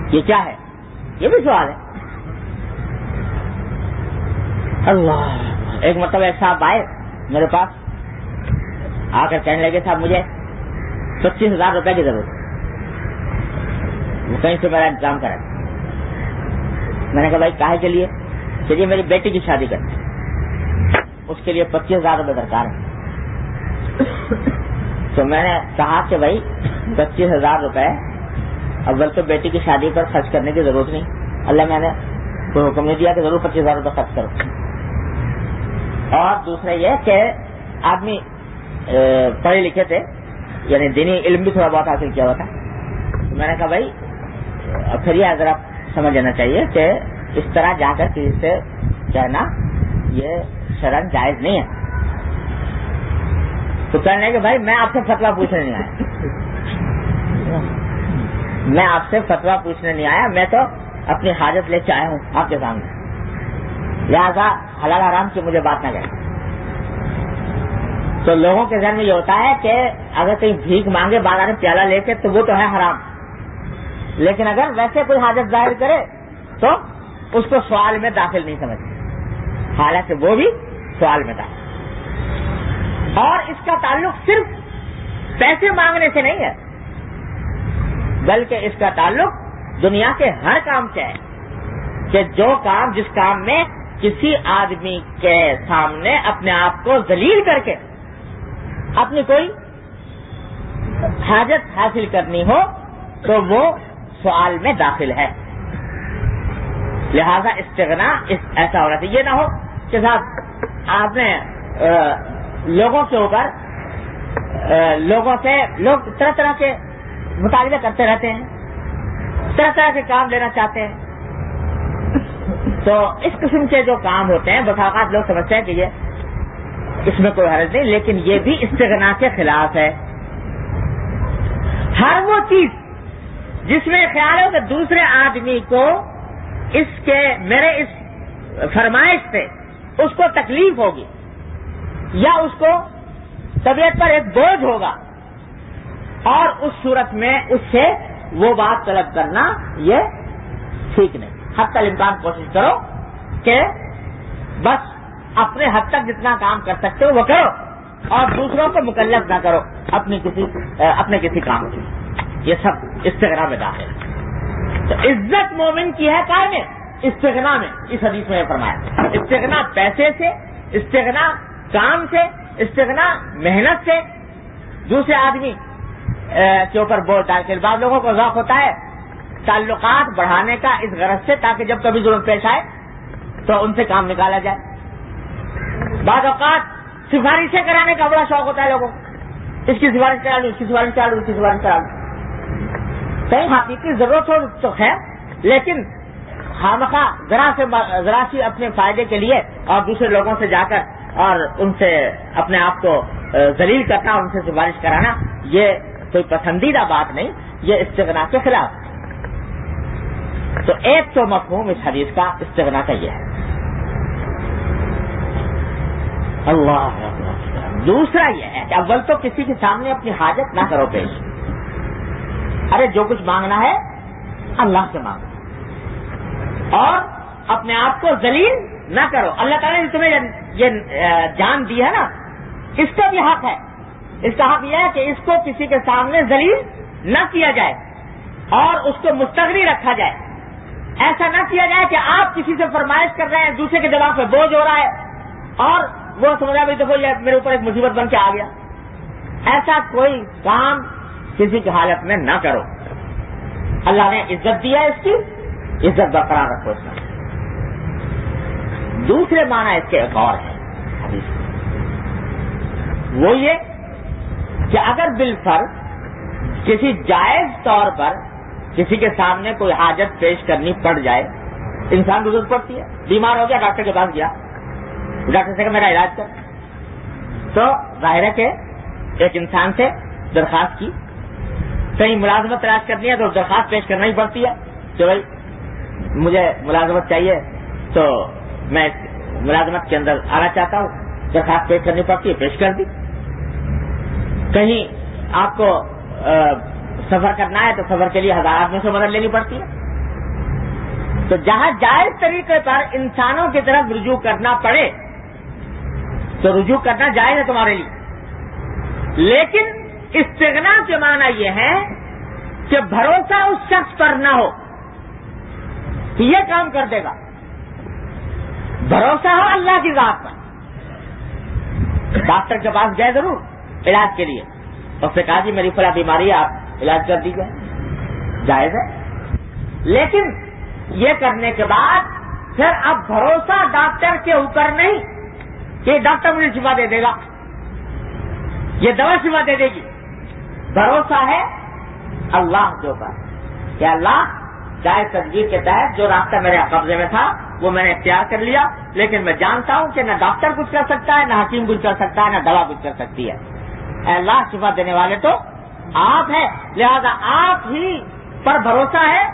یہ کیا ہے؟ یہ بھی سوال ہے۔ اللہ۔ ایک مطلب ایک صاحب آئے میرے پاس، آ کر کہنے لگے، صاحب، مجھے پچیس ہزار روپے کی ضرورت وہ کہیں سے میرا انتظام کرا میں نے کہا بھائی کہے کے لیے؟ چلیے میری بیٹی کی شادی کرنی اس کے لیے پچیس ہزار روپے درکار ہے تو میں نے کہا کہ بھائی پچیس ہزار روپے اول تو بیٹی کی شادی پر خرچ کرنے کی ضرورت نہیں۔ اللہ میں نے کوئی حکم نہیں دیا کہ ضرور پچیس ہزار روپے خرچ کرو۔ اور دوسرا یہ کہ آدمی پڑھے لکھے تھے یعنی دینی علم بھی تھوڑا بہت حاصل کیا ہوا تھا۔ میں نے کہا بھائی پھر یہ اگر آپ سمجھ لینا چاہیے کہ اس طرح جا کر کسی سے کہنا یہ شرن جائز نہیں ہے۔ تو کہنے کہ بھائی میں آپ سے فتوا پوچھنے نہیں آیا۔ میں آپ سے فتوا پوچھنے نہیں آیا، میں تو اپنی حاجت لے کے آیا ہوں آپ کے سامنے۔ لہذا حلال آرام کی مجھے بات نہ کریں۔ تو لوگوں کے ذہن میں یہ ہوتا ہے کہ اگر کہیں بھیک مانگے، بازار میں پیالہ لے کے، تو وہ تو ہے حرام۔ لیکن اگر ویسے کوئی حاجت ظاہر کرے تو اس کو سوال میں داخل نہیں سمجھتے حالانکہ وہ بھی سوال میں داخل۔ اور اس کا تعلق صرف پیسے مانگنے سے نہیں ہے، بلکہ اس کا تعلق دنیا کے ہر کام سے ہے کہ جو کام جس کام میں کسی آدمی کے سامنے اپنے آپ کو ذلیل کر کے اپنی کوئی حاجت حاصل کرنی ہو، تو وہ سوال میں داخل ہے۔ لہذا استغنا ایسا ہونا چاہیے، یہ نہ ہو کہ صاحب آپ نے لوگوں کے اوپر لوگوں سے، لوگ طرح طرح کے مطالبے کرتے رہتے ہیں، طرح طرح کے کام لینا چاہتے ہیں۔ تو اس قسم کے جو کام ہوتے ہیں بساوقات لوگ سمجھتے ہیں کہ یہ اس میں کوئی حرض نہیں، لیکن یہ بھی استغنا کے خلاف ہے۔ ہر وہ چیز جس میں خیال ہو کہ دوسرے آدمی کو اس کے میرے اس فرمائش سے اس کو تکلیف ہوگی یا اس کو طبیعت پر ایک بوجھ ہوگا اور اس صورت میں اس سے وہ بات طلب کرنا یہ ٹھیک نہیں۔ حد تک امکان کوشش کرو کہ بس اپنے حد تک جتنا کام کر سکتے ہو وہ کرو اور دوسروں کو مکلف نہ کرو اپنی کسی، اپنے کسی کام کی یہ سب استغنا میں داخل تو عزت مومن کی ہے کائے میں استغنا میں، اس حدیث میں فرمایا استغنا پیسے سے، استغنا کام سے، استغنا محنت سے۔ دوسرے آدمی کے اوپر بول ڈال کے بعض لوگوں کو ذوق ہوتا ہے، تعلقات بڑھانے کا اس غرض سے، تاکہ جب کبھی ضرورت پیش آئے، تو ان سے کام نکالا جائے۔ بعض اوقات سفارشیں کرانے کا بڑا شوق ہوتا ہے لوگوں کو۔ اس کی سفارش کرا لوں، اس کی سفارش کرا لوں، اس کی سفارش کرا لوں۔ کہیں حقیقی ضرورت ہو تو ہے لیکن خامخواہ ذرا سے ذرا سی اپنے فائدے کے لیے اور دوسرے لوگوں سے جا کر اور ان سے اپنے آپ کو ذلیل کرنا، ان سے سفارش کرانا، یہ کوئی پسندیدہ بات نہیں، یہ استغنا کے خلاف۔ تو ایک تو مفہوم اس حدیث کا استغنا کا یہ ہے۔ اللہ دوسرا یہ ہے کہ اول تو کسی کے سامنے اپنی حاجت نہ کرو پیش۔ ارے جو کچھ مانگنا ہے، اللہ سے مانگو اور اپنے آپ کو ذلیل نہ کرو۔ اللہ تعالیٰ نے تمہیں یہ جان دی ہے نا۔ اس کا بھی حق ہے۔ اس کا حق یہ ہے کہ اس کو کسی کے سامنے ذلیل نہ کیا جائے اور اس کو مستغری رکھا جائے۔ ایسا نہ کیا جائے کہ آپ کسی سے فرمائش کر رہے ہیں، دوسرے کے جواب پہ بوجھ ہو رہا ہے اور وہ سمجھا بھی دیکھو یہ میرے اوپر ایک مصیبت بن کے آ گیا۔ ایسا کوئی کام کسی کی حالت میں نہ کرو۔ اللہ نے عزت دیا اس کی، عزت برقرار رکھو اس میں دوسرے معنی اس کے ایک اور ہے۔ وہ یہ کہ اگر بالفرض کسی جائز طور پر کسی کے سامنے کوئی حاجت پیش کرنی پڑ جائے، انسان کو ضرورت پڑتی ہے، بیمار ہو گیا، ڈاکٹر کے پاس گیا۔ ڈاکٹر سے کہ میرا علاج کر۔ تو ظاہر ہے کہ ایک انسان سے درخواست کی۔ کہیں ملازمت تلاش کرنی ہے تو درخواست پیش کرنا ہی پڑتی ہے۔ کہ بھائی، مجھے ملازمت چاہیے، تو میں ملازمت کے اندر آنا چاہتا ہوں۔ درخواست پیش کرنی پڑتی ہے، پیش کر دی۔ کہیں آپ کو سفر کرنا ہے تو سفر کے لیے ہزار آدمیوں سے مدد لینی پڑتی ہے۔ تو جہاں جائز طریقے پر انسانوں کی طرف رجوع کرنا پڑے، تو رجوع کرنا جائز ہے تمہارے لیے۔ لیکن استغنا کے معنی یہ ہے کہ بھروسہ اس شخص پر نہ ہو۔ یہ کام کر دے گا۔ بھروسہ ہو اللہ کی ذات پر۔ ڈاکٹر کے پاس گئے ضرور علاج کے لیے۔ اس سے کہا جی میری فلاں بیماری ہے، آپ علاج کر دیجیے جائز ہے۔ لیکن یہ کرنے کے بعد پھر اب بھروسہ ڈاکٹر کے اوپر نہیں، کہ ڈاکٹر مجھے شفا دے دے گا۔ یہ دوا شفا دے دے گی۔ بھروسہ ہے اللہ کے اوپر کہ اللہ جائز تدبیر کے تحت جو راستہ میرے قبضے میں تھا، وہ میں نے اختیار کر لیا۔ لیکن میں جانتا ہوں کہ نہ ڈاکٹر کچھ کر سکتا ہے، نہ حکیم کچھ کر سکتا ہے، نہ دوا کچھ کر سکتی ہے۔ اے اللہ، شفا دینے والے تو آپ ہیں۔ لہذا آپ ہی پر بھروسہ ہے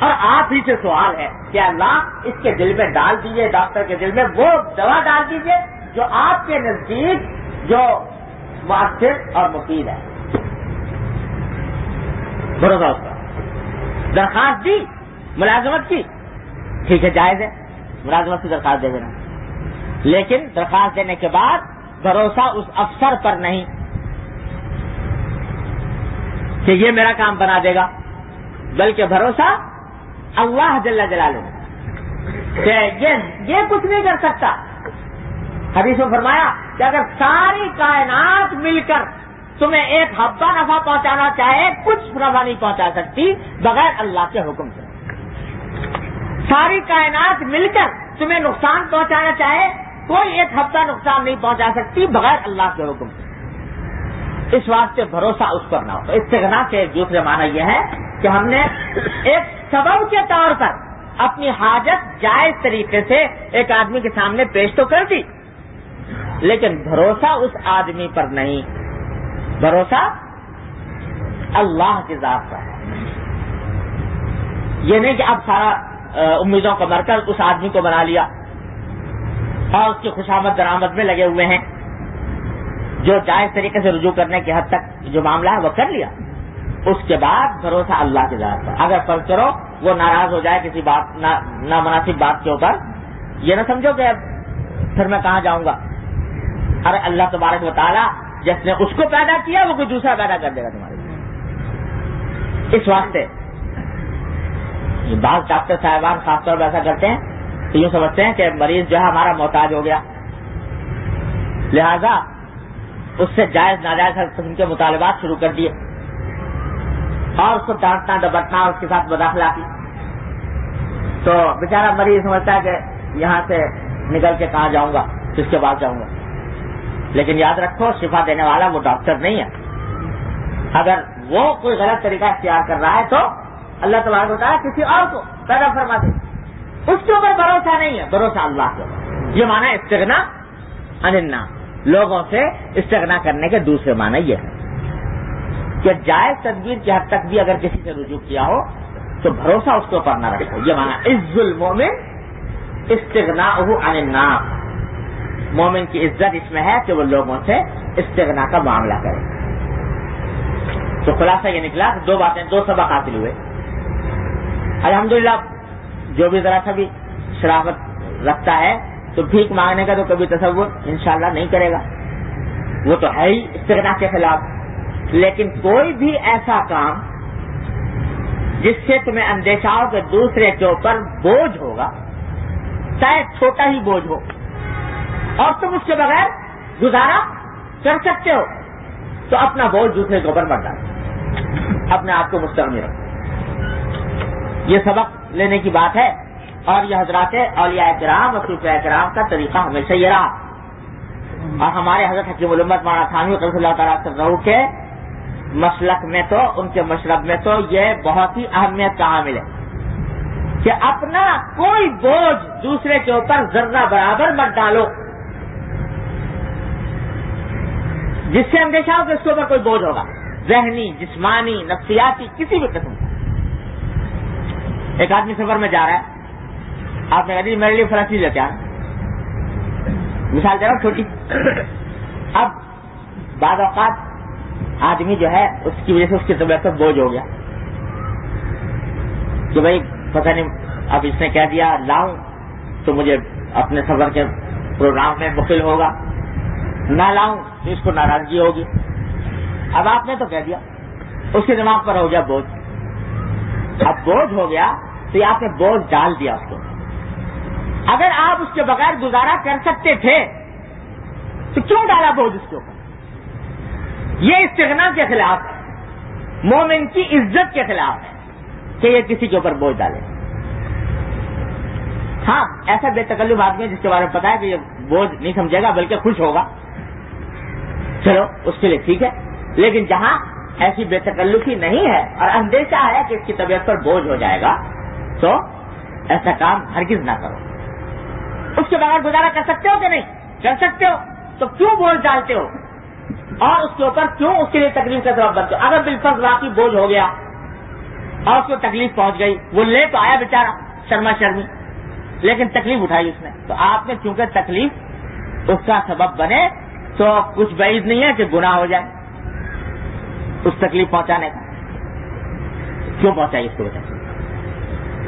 اور آپ ہی سے سوال ہے کہ اللہ اس کے دل میں ڈال دیجیے ڈاکٹر کے دل میں وہ دوا ڈال دیجیے جو آپ کے نزدیک جو مؤثر اور مفید ہے۔ بھروسہ اس کا۔ درخواست دی، ملازمت کی۔ ٹھیک ہے، جائز ہے۔ ملازمت کی درخواست دے دینا۔ لیکن درخواست دینے کے بعد بھروسہ اس افسر پر نہیں۔ کہ یہ میرا کام بنا دے گا، بلکہ بھروسہ اللہ جل جلالہ۔ کہ یہ کچھ نہیں کر سکتا۔ حدیث میں فرمایا کہ اگر ساری کائنات مل کر تمہیں ایک ہفتہ نفع پہنچانا چاہے، کچھ نفع نہیں پہنچا سکتی، بغیر اللہ کے حکم سے۔ ساری کائنات مل کر تمہیں نقصان پہنچانا چاہے، کوئی ایک ہفتہ نقصان نہیں پہنچا سکتی، بغیر اللہ کے حکم سے۔ اس واسطے بھروسہ اس پر نہ ہو۔ استغنا کے دوسرے معنی یہ ہے کہ ہم نے ایک سبب کے طور پر اپنی حاجت جائز طریقے سے ایک آدمی کے سامنے پیش تو کر دی، لیکن بھروسہ اس آدمی پر نہیں۔ بھروسہ اللہ کے ذات پر ہے۔ یہ نہیں کہ اب سارا امیدوں کا مرکز اس آدمی کو بنا لیا اور اس کی خوشامد درامد میں لگے ہوئے ہیں۔ جو جائز طریقے سے رجوع کرنے کی حد تک جو معاملہ ہے وہ کر لیا۔ اس کے بعد بھروسہ اللہ کے ذات پر۔ اگر فرض کرو وہ ناراض ہو جائے کسی بات نامناسب بات کے اوپر، یہ نہ سمجھو کہ پھر میں کہاں جاؤں گا۔ ارے اللہ تبارک بتالا جس نے اس کو پیدا کیا، وہ کوئی دوسرا پیدا کر دے گا تمہارے لیے۔ اس واسطے بعض ڈاکٹر صاحبان خاص طور پر ایسا کرتے ہیں تو یوں سمجھتے ہیں کہ مریض جو ہے ہمارا محتاج ہو گیا۔ لہذا اس سے جائز، ناجائز قسم کے مطالبات شروع کر دیے۔ اور اس کو ڈانٹنا ڈبٹنا اس کے ساتھ بداخلا کی تو بیچارہ مریض سمجھتا ہے کہ یہاں سے نکل کے کہاں جاؤں گا، کس کے بعد جاؤں گا؟ لیکن یاد رکھو، شفا دینے والا وہ ڈاکٹر نہیں ہے۔ اگر وہ کوئی غلط طریقہ اختیار کر رہا ہے تو اللہ تعالیٰ ہوتا ہے کسی اور کو پیدا فرما دے۔ اس کے اوپر بھروسہ نہیں ہے، بھروسہ اللہ کے یہ مانا استغنا اننا لوگوں سے استغنا کرنے کے دوسرے معنی یہ ہے کہ جائز تدبیر کی حد تک بھی اگر کسی سے رجوع کیا ہو تو بھروسہ اس کے اوپر نہ رکھو۔ یہ مانا عز المومن استغنا اننا مومن کی عزت اس میں ہے کہ وہ لوگوں سے استغنا کا معاملہ کرے۔ تو خلاصہ یہ نکلا، دو باتیں، دو سبق حاصل ہوئے۔ الحمدللہ، جو بھی ذرا سا بھی شرافت رکھتا ہے، تو بھیک مانگنے کا تو کبھی تصور انشاءاللہ نہیں کرے گا۔ وہ تو ہے ہی استغنا کے خلاف۔ لیکن کوئی بھی ایسا کام جس سے تمہیں اندیشہ ہو کہ دوسرے کے اوپر بوجھ ہوگا، چاہے چھوٹا ہی بوجھ ہو اور تم اس کے بغیر گزارا کر سکتے ہو۔ تو اپنا بوجھ دوسرے کے اوپر مت ڈالو اپنے آپ کو مستقبل رکھو یہ سبق لینے کی بات ہے۔ اور یہ حضرات اولیاء کرام اور صوفیاء کرام کا طریقہ ہمیشہ یہ رہا۔ اور ہمارے حضرت حکیم علمت مانا تھانوی رضی اللہ تعالیٰ سے کے مسلک میں تو، ان کے مشرب میں تو یہ بہت ہی اہمیت کا حامل ہے۔ کہ اپنا کوئی بوجھ دوسرے کے اوپر ذرہ برابر مت ڈالو۔ جس سے اندیشہ ہو کہ اس کے اوپر کوئی بوجھ ہوگا، ذہنی، جسمانی، نفسیاتی، کسی بھی قسم کا۔ ایک آدمی سفر میں جا رہا ہے، آپ نے کہا جی میرے لیے فرق چیز لیتے مثال دے رہا چھوٹی۔ اب بعض اوقات آدمی جو ہے، اس کی وجہ سے اس کی طبیعت پر بوجھ ہو گیا۔ کہ بھائی، پتہ نہیں، اب اس نے کہہ دیا، لاؤں تو مجھے اپنے سفر کے پروگرام میں مخل ہوگا۔ نہ لاؤں، تو اس کو ناراضگی ہوگی۔ اب آپ نے تو کہہ دیا، اس کے دماغ پر ہو گیا بوجھ۔ اب بوجھ ہو گیا تو آپ نے بوجھ ڈال دیا اس کو۔ اگر آپ اس کے بغیر گزارا کر سکتے تھے، تو کیوں ڈالا بوجھ اس کے اوپر؟ یہ استغنا کے خلاف ہے۔ مومن کی عزت کے خلاف ہے کہ یہ کسی کے اوپر بوجھ ڈالے۔ ہاں ایسا بے تکلف آدمی ہے جس کے بارے میں پتا ہے کہ یہ بوجھ نہیں سمجھے گا، بلکہ خوش ہوگا۔ چلو، اس کے لیے ٹھیک ہے۔ لیکن جہاں ایسی بے تکلفی نہیں ہے اور اندیشہ ہے کہ اس کی طبیعت پر بوجھ ہو جائے گا، تو ایسا کام ہرگز نہ کرو۔ اس کے بغیر گزارا کر سکتے ہو کہ نہیں؟ کر سکتے ہو۔ تو کیوں بوجھ ڈالتے ہو؟ اور اس کے اوپر کیوں اس کے لیے تکلیف کا سبب بنتے ہو؟ اگر بالفظ واقعی بوجھ ہو گیا اور اس کو تکلیف پہنچ گئی، وہ لے تو آیا بےچارا شرما شرمی۔ لیکن تکلیف اٹھائی اس نے۔ تو آپ نے چونکہ تکلیف اس کا سبب بنے تو کچھ بعید نہیں ہے کہ گناہ ہو جائے۔ اس تکلیف پہنچانے کا۔ کیوں پہنچائی اس کو بتا۔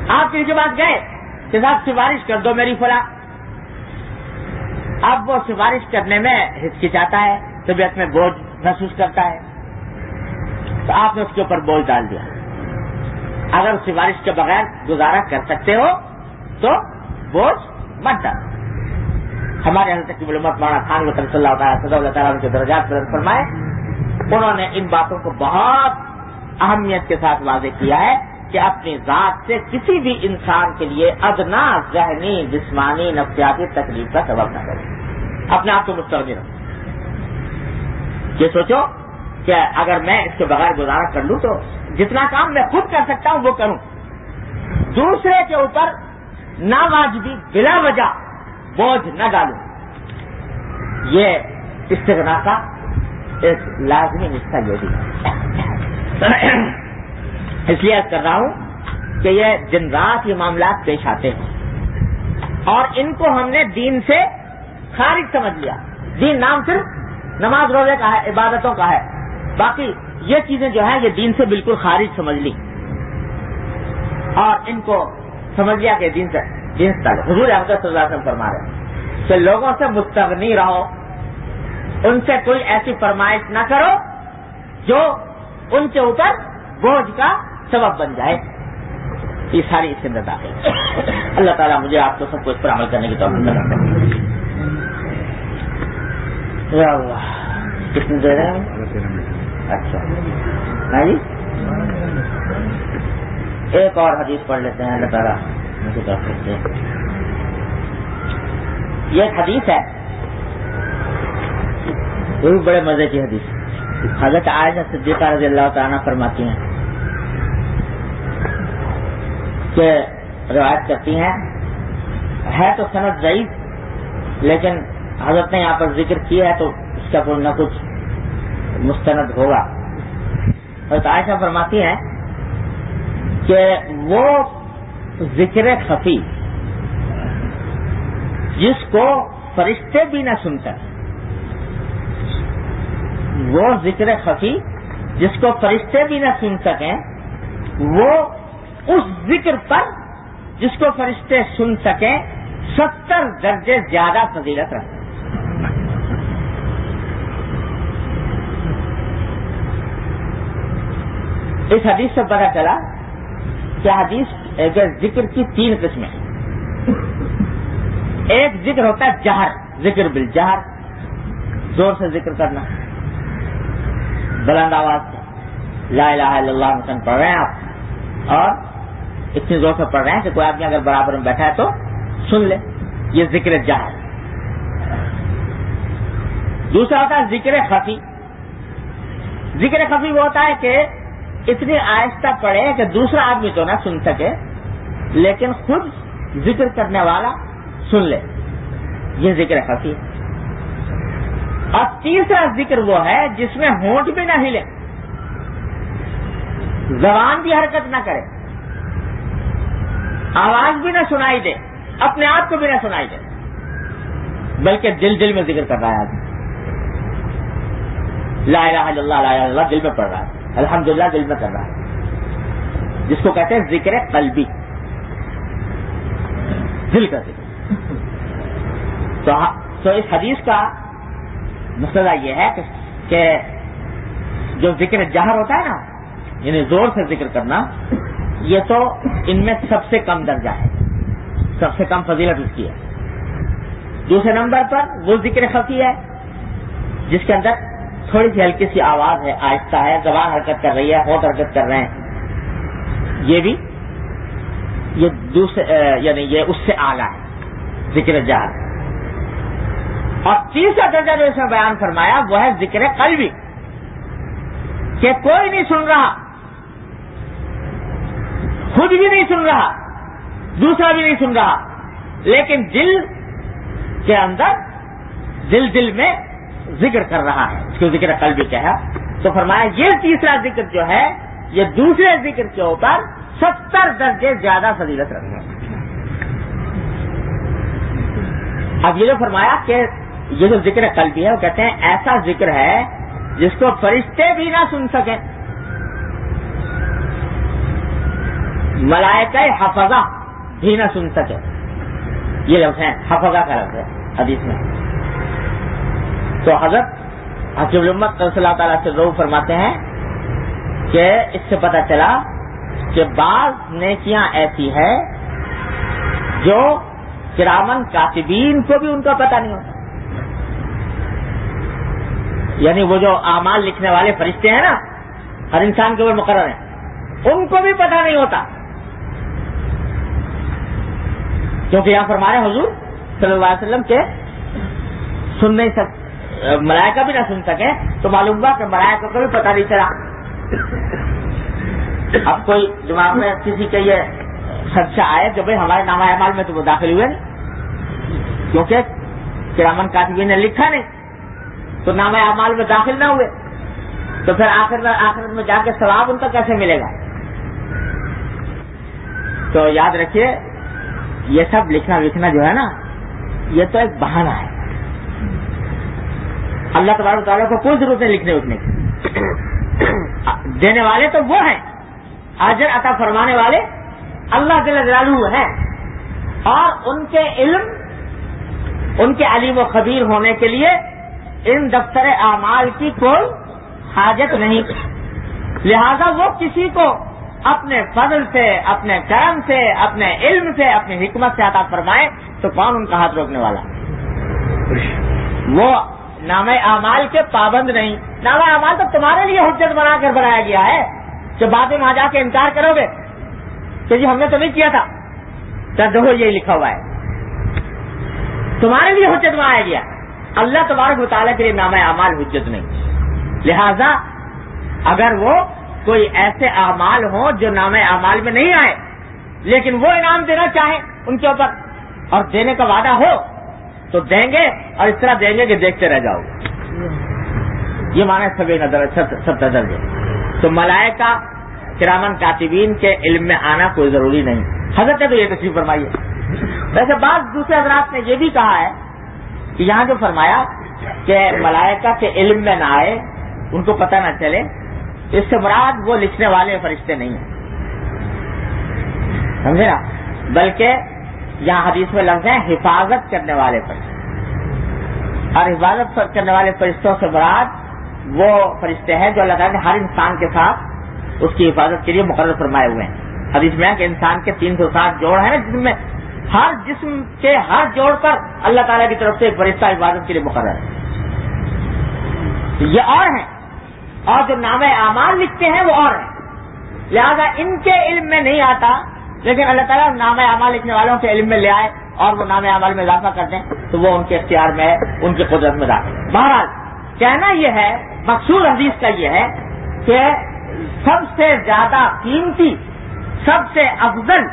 آپ کے پاس گئے؟ کہ صاحب سفارش کر دو میری فلاں۔ اب وہ سفارش کرنے میں ہچکچاتا ہے، طبیعت میں بوجھ محسوس کرتا ہے۔ تو آپ نے اس کے اوپر بوجھ ڈال دیا۔ اگر سفارش کے بغیر گزارا کر سکتے ہو، تو بوجھ مت ڈال ہمارے یہاں تک علمت مانا خان صلی اللہ تعالیٰ صد اللہ تعالیٰ کے درجات فرمائے، انہوں نے ان باتوں کو بہت اہمیت کے ساتھ واضح کیا ہے کہ اپنی ذات سے کسی بھی انسان کے لیے ادنا، ذہنی، جسمانی، نفسیاتی تکلیف کا سبب نہ کرے۔ اپنے آپ کو مستقبل رکھو۔ یہ سوچو کہ اگر میں اس کے بغیر گزارا کر لوں تو جتنا کام میں خود کر سکتا ہوں، وہ کروں۔ دوسرے کے اوپر نا واجبی بلا وجہ بوجھ نہ ڈالوں یہ استغنا کا ایک لازمی حصہ یہ بھی اس لیے کر رہا ہوں کہ یہ دن رات یہ معاملات پیش آتے ہیں۔ اور ان کو ہم نے دین سے خارج سمجھ لیا۔ دین نام صرف نماز روزے کا ہے، عبادتوں کا ہے۔ باقی یہ چیزیں جو ہیں، یہ دین سے بالکل خارج سمجھ لی۔ اور ان کو سمجھ لیا کہ دین سے دین سے حضور احمد صلی اللہ علیہ وسلم فرما رہے ہیں کہ لوگوں سے مستغنی رہو، ان سے کوئی ایسی فرمائش نہ کرو جو ان کے اوپر بوجھ کا سبب بن جائے۔ یہ ساری اس کے اندر داخل اللہ تعالیٰ مجھے آپ کو سب کو اس پر عمل کرنے کی توفیق اللہ، کتنی دیر ہے؟ اچھا۔ ہاں جی؟ ایک اور حدیث پڑھ لیتے ہیں، اللہ تعالیٰ۔ مجھے توفیق یہ ایک حدیث ہے۔ وہ بھی بڑے مزے کی حدیث۔ حضرت آج صدیقہ رضی اللہ تعالیٰ فرماتی ہیں کہ روایت کرتی ہیں، ہے تو صنعت ضعیف، لیکن حضرت نے یہاں پر ذکر کیا ہے تو اس کا کوئی نہ کچھ مستند ہوگا۔ حضرت عائشہ فرماتی ہیں کہ وہ ذکر خفی۔ جس کو فرشتے بھی نہ سن سکے وہ ذکر خفی، جس کو فرشتے بھی نہ سن سکیں، وہ اس ذکر پر جس کو فرشتے سن سکیں، ستر درجے زیادہ فضیلت رکھتے۔ اس حدیث سے پتا چلا کہ حدیث ذکر کی تین قسمیں۔ ایک ذکر ہوتا ہے جہر، ذکر بل جہر زور سے ذکر کرنا۔ بلند آواز سے۔ لا الہ الا اللہ مسلم پڑھ رہے ہیں آپ۔ اور اتنی زور سے پڑھ رہے ہیں کہ کوئی آدمی اگر برابر میں بیٹھا ہے تو سن لے۔ یہ ذکر جہر۔ دوسرا ہوتا ہے ذکر خفی۔ ذکر خفی وہ ہوتا ہے کہ اتنی آہستہ پڑے کہ دوسرا آدمی تو نہ سن سکے۔ لیکن خود ذکر کرنے والا سن لے۔ یہ ذکر خفی اور تیسرا ذکر وہ ہے جس میں ہونٹ بھی نہ ہلے۔ زبان بھی حرکت نہ کرے۔ آواز بھی نہ سنائی دے۔ اپنے آپ کو بھی نہ سنائی دے۔ بلکہ دل دل میں ذکر کر رہا ہے۔ آدمی لا الہ الا اللہ، لا الہ الا اللہ، دل میں پڑھ رہا ہے۔ الحمدللہ، دل میں کر رہا ہے۔ جس کو کہتے ہیں ذکر قلبی۔ دل کا ذکر ہاں، تو اس حدیث کا مسئلہ یہ ہے کہ جو ذکر جہر ہوتا ہے نا یعنی زور سے ذکر کرنا، یہ تو ان میں سب سے کم درجہ ہے۔ سب سے کم فضیلت اس کی ہے۔ دوسرے نمبر پر وہ ذکر خفی ہے، جس کے اندر تھوڑی سی ہلکی سی آواز ہے، آہستہ ہے، زبان حرکت کر رہی ہے، ہوٹ حرکت کر رہے ہیں۔ یہ بھی یہ دوسرے یعنی یہ اس سے آلہ ہے، ذکر جہاز اور تیسرا درجہ جو اس میں بیان فرمایا، وہ ہے ذکر قلبی، کہ کوئی نہیں سن رہا، خود بھی نہیں سن رہا، دوسرا بھی نہیں سن رہا، لیکن دل کے اندر دل دل میں ذکر کر رہا ہے، اس کو ذکر قلبی کہا۔ تو فرمایا، یہ تیسرا ذکر جو ہے، یہ دوسرے ذکر کے اوپر ستر درجے زیادہ فضیلت رکھتے ہیں۔ اب یہ جو فرمایا کہ یہ جو ذکر قلبی ہے، وہ کہتے ہیں ایسا ذکر ہے جس کو فرشتے بھی نہ سن سکیں۔ ملائکہ حفظہ بھی نہ سن سکے یہ لفظ ہیں، حفظہ کا لفظ ہے، حدیث میں۔ تو حضرت حکیم الامت صلی اللہ تعالیٰ سے رو فرماتے ہیں کہ اس سے پتہ چلا کہ بعض نیکیاں ایسی ہے جو کرامن کاتبین کو بھی ان کا پتہ نہیں ہوتا۔ یعنی وہ جو اعمال لکھنے والے فرشتے ہیں نا، ہر انسان کے اوپر مقرر ہیں، ان کو بھی پتہ نہیں ہوتا۔ کیونکہ یہاں فرمارے حضور صلی اللہ علیہ وسلم کے سن نہیں سک ملائکہ بھی نہ سن سکے تو معلوم ہوا کہ ملائکہ کو بھی پتہ نہیں چلا۔ اب کوئی دماغ میں کسی کے یہ خدشہ آئے کہ بھائی ہمارے نامہ اعمال میں تو وہ داخل ہوئے نہیں۔ کیونکہ کرامن کاتبی نے لکھا نہیں۔ تو نام اعمال میں داخل نہ ہوئے۔ تو پھر آخر آخر میں جا کے ثواب ان کا کیسے ملے گا؟ تو یاد رکھیے، یہ سب لکھنا لکھنا جو ہے نا، یہ تو ایک بہانہ ہے۔ اللہ تبارک تعالیٰ کو کوئی ضرورت نہیں لکھنے اٹھنے کی دینے والے تو وہ ہیں۔ آجر عطا فرمانے والے اللہ کے جلالہ ہیں۔ اور ان کے علم، ان کے علیم و خبیر ہونے کے لیے ان دفتر اعمال کی کوئی حاجت نہیں۔ لہذا وہ کسی کو اپنے فضل سے، اپنے کرم سے، اپنے علم سے، اپنی حکمت سے عطا فرمائے تو کون ان کا ہاتھ روکنے والا؟ وہ نام اعمال کے پابند نہیں۔ نام اعمال تو تمہارے لیے حجت بنا کر بنایا گیا ہے۔ کہ بعد میں وہاں جا کے انکار کرو گے کہ جی ہم نے تو نہیں کیا تھا۔ دیکھو یہ لکھا ہوا ہے۔ تمہارے لیے حجت بنایا گیا۔ اللہ تبارک مطالعہ کے لیے نام اعمال حجت نہیں۔ لہذا اگر وہ کوئی ایسے اعمال ہوں جو نام اعمال میں نہیں آئے، لیکن وہ انعام دینا چاہیں ان کے اوپر اور دینے کا وعدہ ہو، تو دیں گے اور اس طرح دیں گے کہ دیکھتے رہ جاؤ۔ یہ مانا سبھی نظر سب نظر۔ تو ملائکہ، کرامن کاتبین کے علم میں آنا کوئی ضروری نہیں۔ حضرت نے تو یہ تصریف فرمائی ہے۔ ویسے بعض دوسرے حضرات نے یہ بھی کہا ہے کہ یہاں جو فرمایا کہ ملائکہ کے علم میں نہ آئے، ان کو پتہ نہ چلے، اس سے مراد وہ لکھنے والے فرشتے نہیں ہیں۔ سمجھے نا؟ بلکہ یہاں حدیث میں لفظ ہیں، حفاظت کرنے والے فرشتے۔ اور حفاظت کرنے والے فرشتوں سے مراد وہ فرشتے ہیں جو اللہ تعالیٰ نے ہر انسان کے ساتھ اس کی حفاظت کے لیے مقرر فرمائے ہوئے ہیں۔ حدیث میں کہ انسان کے تین سو سات جوڑ ہیں جن میں ہر جسم کے ہر جوڑ پر اللہ تعالیٰ کی طرف سے ایک فرشتہ عبادت کے لیے مقرر ہے۔ یہ اور ہیں۔ اور جو نام اعمال لکھتے ہیں وہ اور ہیں۔ لہذا ان کے علم میں نہیں آتا، لیکن اللہ تعالیٰ نام اعمال لکھنے والوں کے علم میں لے آئے اور وہ نام اعمال میں اضافہ کرتے ہیں، تو وہ ان کے اختیار میں ہے، ان کی قدرت میں داخل بہرحال کہنا یہ ہے، مقصود حدیث کا یہ ہے کہ سب سے زیادہ قیمتی، سب سے افضل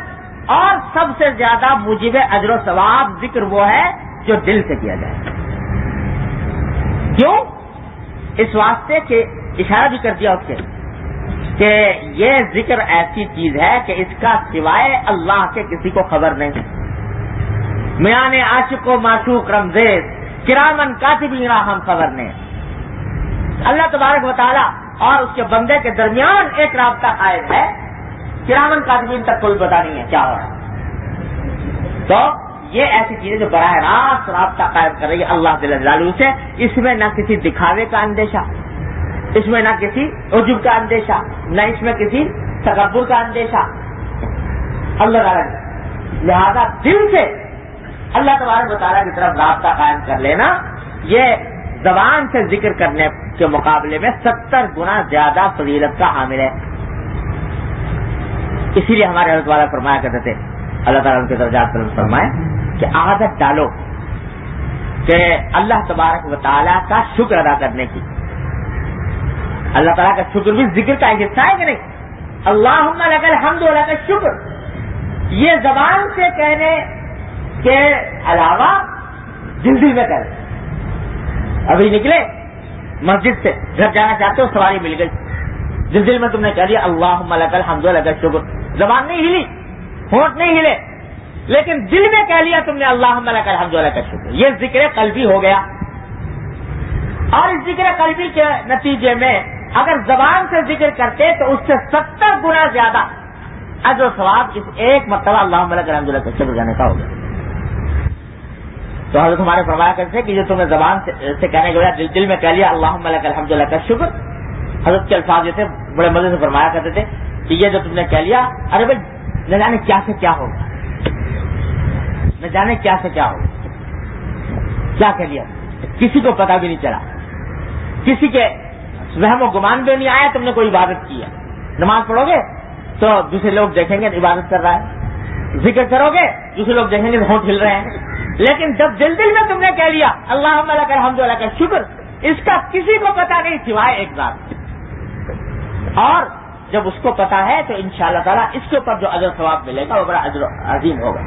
اور سب سے زیادہ مجیب اجر و ثواب ذکر وہ ہے جو دل سے کیا جائے۔ کیوں؟ اس واسطے کے اشارہ بھی کر دیا اس کے کہ یہ ذکر ایسی چیز ہے کہ اس کا سوائے اللہ کے کسی کو خبر نہیں۔ میاں نے عاشق و معشوق رمزیز، کرامن کاتبین ہم خبر نے اللہ تبارک مطالعہ اور اس کے بندے کے درمیان ایک رابطہ قائم ہے۔ کرامن کاتبین تک کوئی پتا نہیں ہے کیا ہو رہا تو یہ ایسی چیزیں جو براہ راست رابطہ قائم کر رہی ہے اللہ دلالو سے، اس میں نہ کسی دکھاوے کا اندیشہ، اس میں نہ کسی عجب کا اندیشہ، نہ اس میں کسی تکبر کا اندیشہ۔ اللہ تعالیٰ لہذا دل سے اللہ تبارک مطالعہ کی طرف رابطہ قائم کر لینا، یہ زبان سے ذکر کرنے کے مقابلے میں ستر گنا زیادہ فضیلت کا حامل ہے۔ اسی لیے ہمارے حضرت والا فرمایا کرتے تھے، اللہ تعالیٰ ان کے درجات فرمائے کہ عادت ڈالو کہ اللہ تبارک و تعالیٰ کا شکر ادا کرنے کی۔ اللہ تعالیٰ کا شکر بھی ذکر کا حصہ ہے کہ نہیں؟ اللہ لگل حمد اللہ کا شکر یہ زبان سے کہنے کے علاوہ دل دل میں کر ابھی نکلے مسجد سے، گھر جانا چاہتے ہو، سواری مل گئی۔ دل دل میں تم نے کہہ دیا اللہ ملک الحمد لگا شکر زبان نہیں ہلی، ہونٹ نہیں ہلے، لیکن دل میں کہہ لیا تم نے اللہ ملک الحمد لگا شکر یہ ذکر قلبی ہو گیا۔ اور اس ذکر قلبی کے نتیجے میں اگر زبان سے ذکر کرتے تو اس سے ستر گنا زیادہ اجر و ثواب اس ایک مرتبہ اللہ ملک الحمد للہ کا شکر کرنے کا ہوگا تو حضرت ہمارے فرمایا کرتے کہ جو تمہیں زبان سے کہنے کے بعد دل میں کہہ لیا اللہ ملک الحمد للہ کا شکر حضرت کے الفاظ جو تھے، بڑے مزے سے فرمایا کرتے تھے کہ یہ جو تم نے کہہ لیا، ارے بھائی، نہ جانے کیا سے کیا ہوگا۔ نہ جانے کیا سے کیا ہوگا۔ کیا کہہ لیا؟ کسی کو پتا بھی نہیں چلا۔ کسی کے وہم و گمان بھی نہیں آیا، تم نے کوئی عبادت کی ہے۔ نماز پڑھو گے تو دوسرے لوگ دیکھیں گے، عبادت کر رہا ہے۔ ذکر کرو گے، دوسرے لوگ دیکھیں گے ہونٹ ہل رہے ہیں۔ لیکن جب دل دل میں تم نے کہہ لیا اللہ کر حمد اللہ کا شکر اس کا کسی کو پتا نہیں سوائے ایک بات اور جب اس کو پتا ہے تو ان شاء اللہ تعالیٰ اس کے اوپر جو اجر ثواب ملے گا، وہ بڑا اجر عظیم ہوگا۔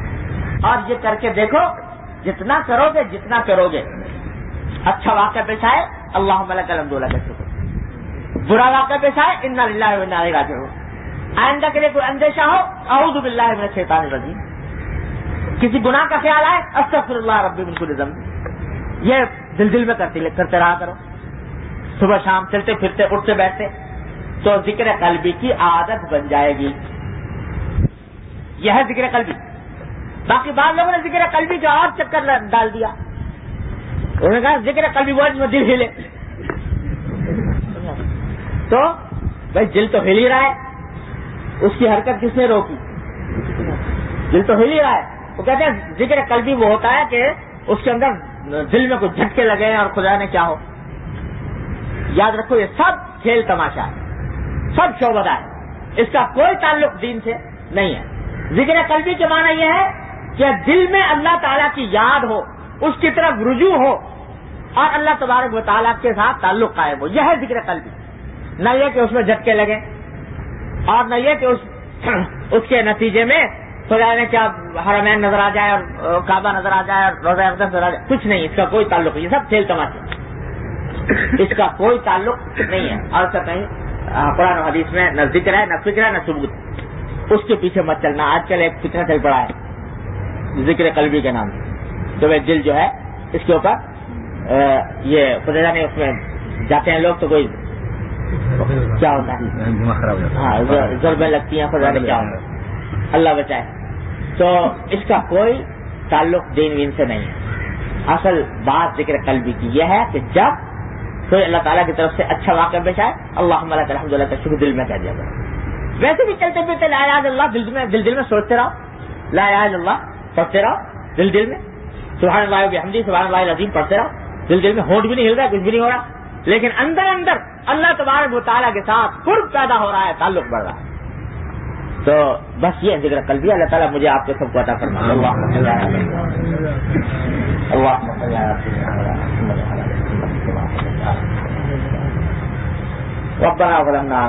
اور یہ کر کے دیکھو، جتنا کرو گے جتنا کرو گے اچھا واقعہ پیش آئے اللہ ملک الحمد اللہ کا شکر برا واقعہ پیش آئے ان اللہ راج ہو آئندہ کے لیے کوئی اندیشہ ہو، اعوذ باللہ من الشیطان الرجیم۔ کسی گناہ کا خیال آئے استغفر اللہ ربی بالکل یہ دل دل میں کرتے کرتے رہا کرو. صبح شام چلتے پھرتے اٹھتے بیٹھتے، تو ذکر قلبی کی عادت بن جائے گی. یہ ہے ذکر قلبی. باقی بعض لوگوں نے ذکر قلبی کا اور چکر ڈال دیا. انہوں نے کہا ذکر قلبی ورڈ میں دل ہلے. تو بھائی دل تو ہل ہی رہا ہے، اس کی حرکت کس نے روکی؟ دل تو ہل ہی رہا ہے. وہ کہتے ہیں ذکر قلبی وہ ہوتا ہے کہ اس کے اندر دل میں کچھ جھٹکے لگے اور خدا نے کیا ہو؟ یاد رکھو یہ سب کھیل تماشا ہے، سب شعبہ ہے۔ اس کا کوئی تعلق دین سے نہیں ہے۔ ذکر قلبی کے معنی یہ ہے کہ دل میں اللہ تعالیٰ کی یاد ہو، اس کی طرف رجوع ہو اور اللہ تبارک و تعالیٰ کے ساتھ تعلق قائم ہو۔ یہ ہے ذکر قلبی۔ نہ یہ کہ اس میں جھٹکے لگے اور نہ یہ کہ اس اس کے نتیجے میں خدا نے کیا حرمین نظر آ جائے اور کعبہ نظر آ جائے اور روزہ اقدس نظر آ جائے کچھ نہیں اس کا کوئی تعلق نہیں یہ سب کھیل تماشے۔ اس کا کوئی تعلق نہیں ہے۔ اور سب کہیں قرآن حدیث میں نہ ذکر ہے نہ فکر ہے نہ ثبوت اس کے پیچھے مت چلنا۔ آج کل ایک فتنا چل پڑا ہے ذکر قلبی کے نام سے۔ جو دل جو ہے اس کے اوپر یہ خدا نے اس میں جاتے ہیں لوگ تو کوئی کیا ہوتا ہے؟ ہاں ضربیں لگتی ہیں خدا نے کیا ہوتا اللہ بچائے۔ تو اس کا کوئی تعلق دین وین سے نہیں ہے۔ اصل بات ذکر قلبی کی یہ ہے کہ جب کوئی اللہ تعالیٰ کی طرف سے اچھا واقعہ پیش آئے اللہ الحمد للہ کا شکر دل میں کہہ دیا کرو۔ ویسے بھی چلتے پھرتے لا الہ اللہ، دل میں، دل دل میں سوچتے رہو۔ لا الہ اللہ، پڑھتے رہو۔ دل دل میں۔ سبحان اللہ حمدی سبحان اللہ عظیم پڑھتے رہو۔ دل دل میں ہوٹ بھی نہیں ہل رہا، کچھ بھی نہیں ہو رہا۔ لیکن اندر اندر اللہ تبارک و تعالیٰ کے ساتھ قرب پیدا ہو رہا ہے، تعلق بڑھ رہا ہے۔ تو بس یہ ذکر کل بھی اللہ تعالیٰ مجھے آپ کو سب کو عطا فرما اللہ ربنا ظلمنا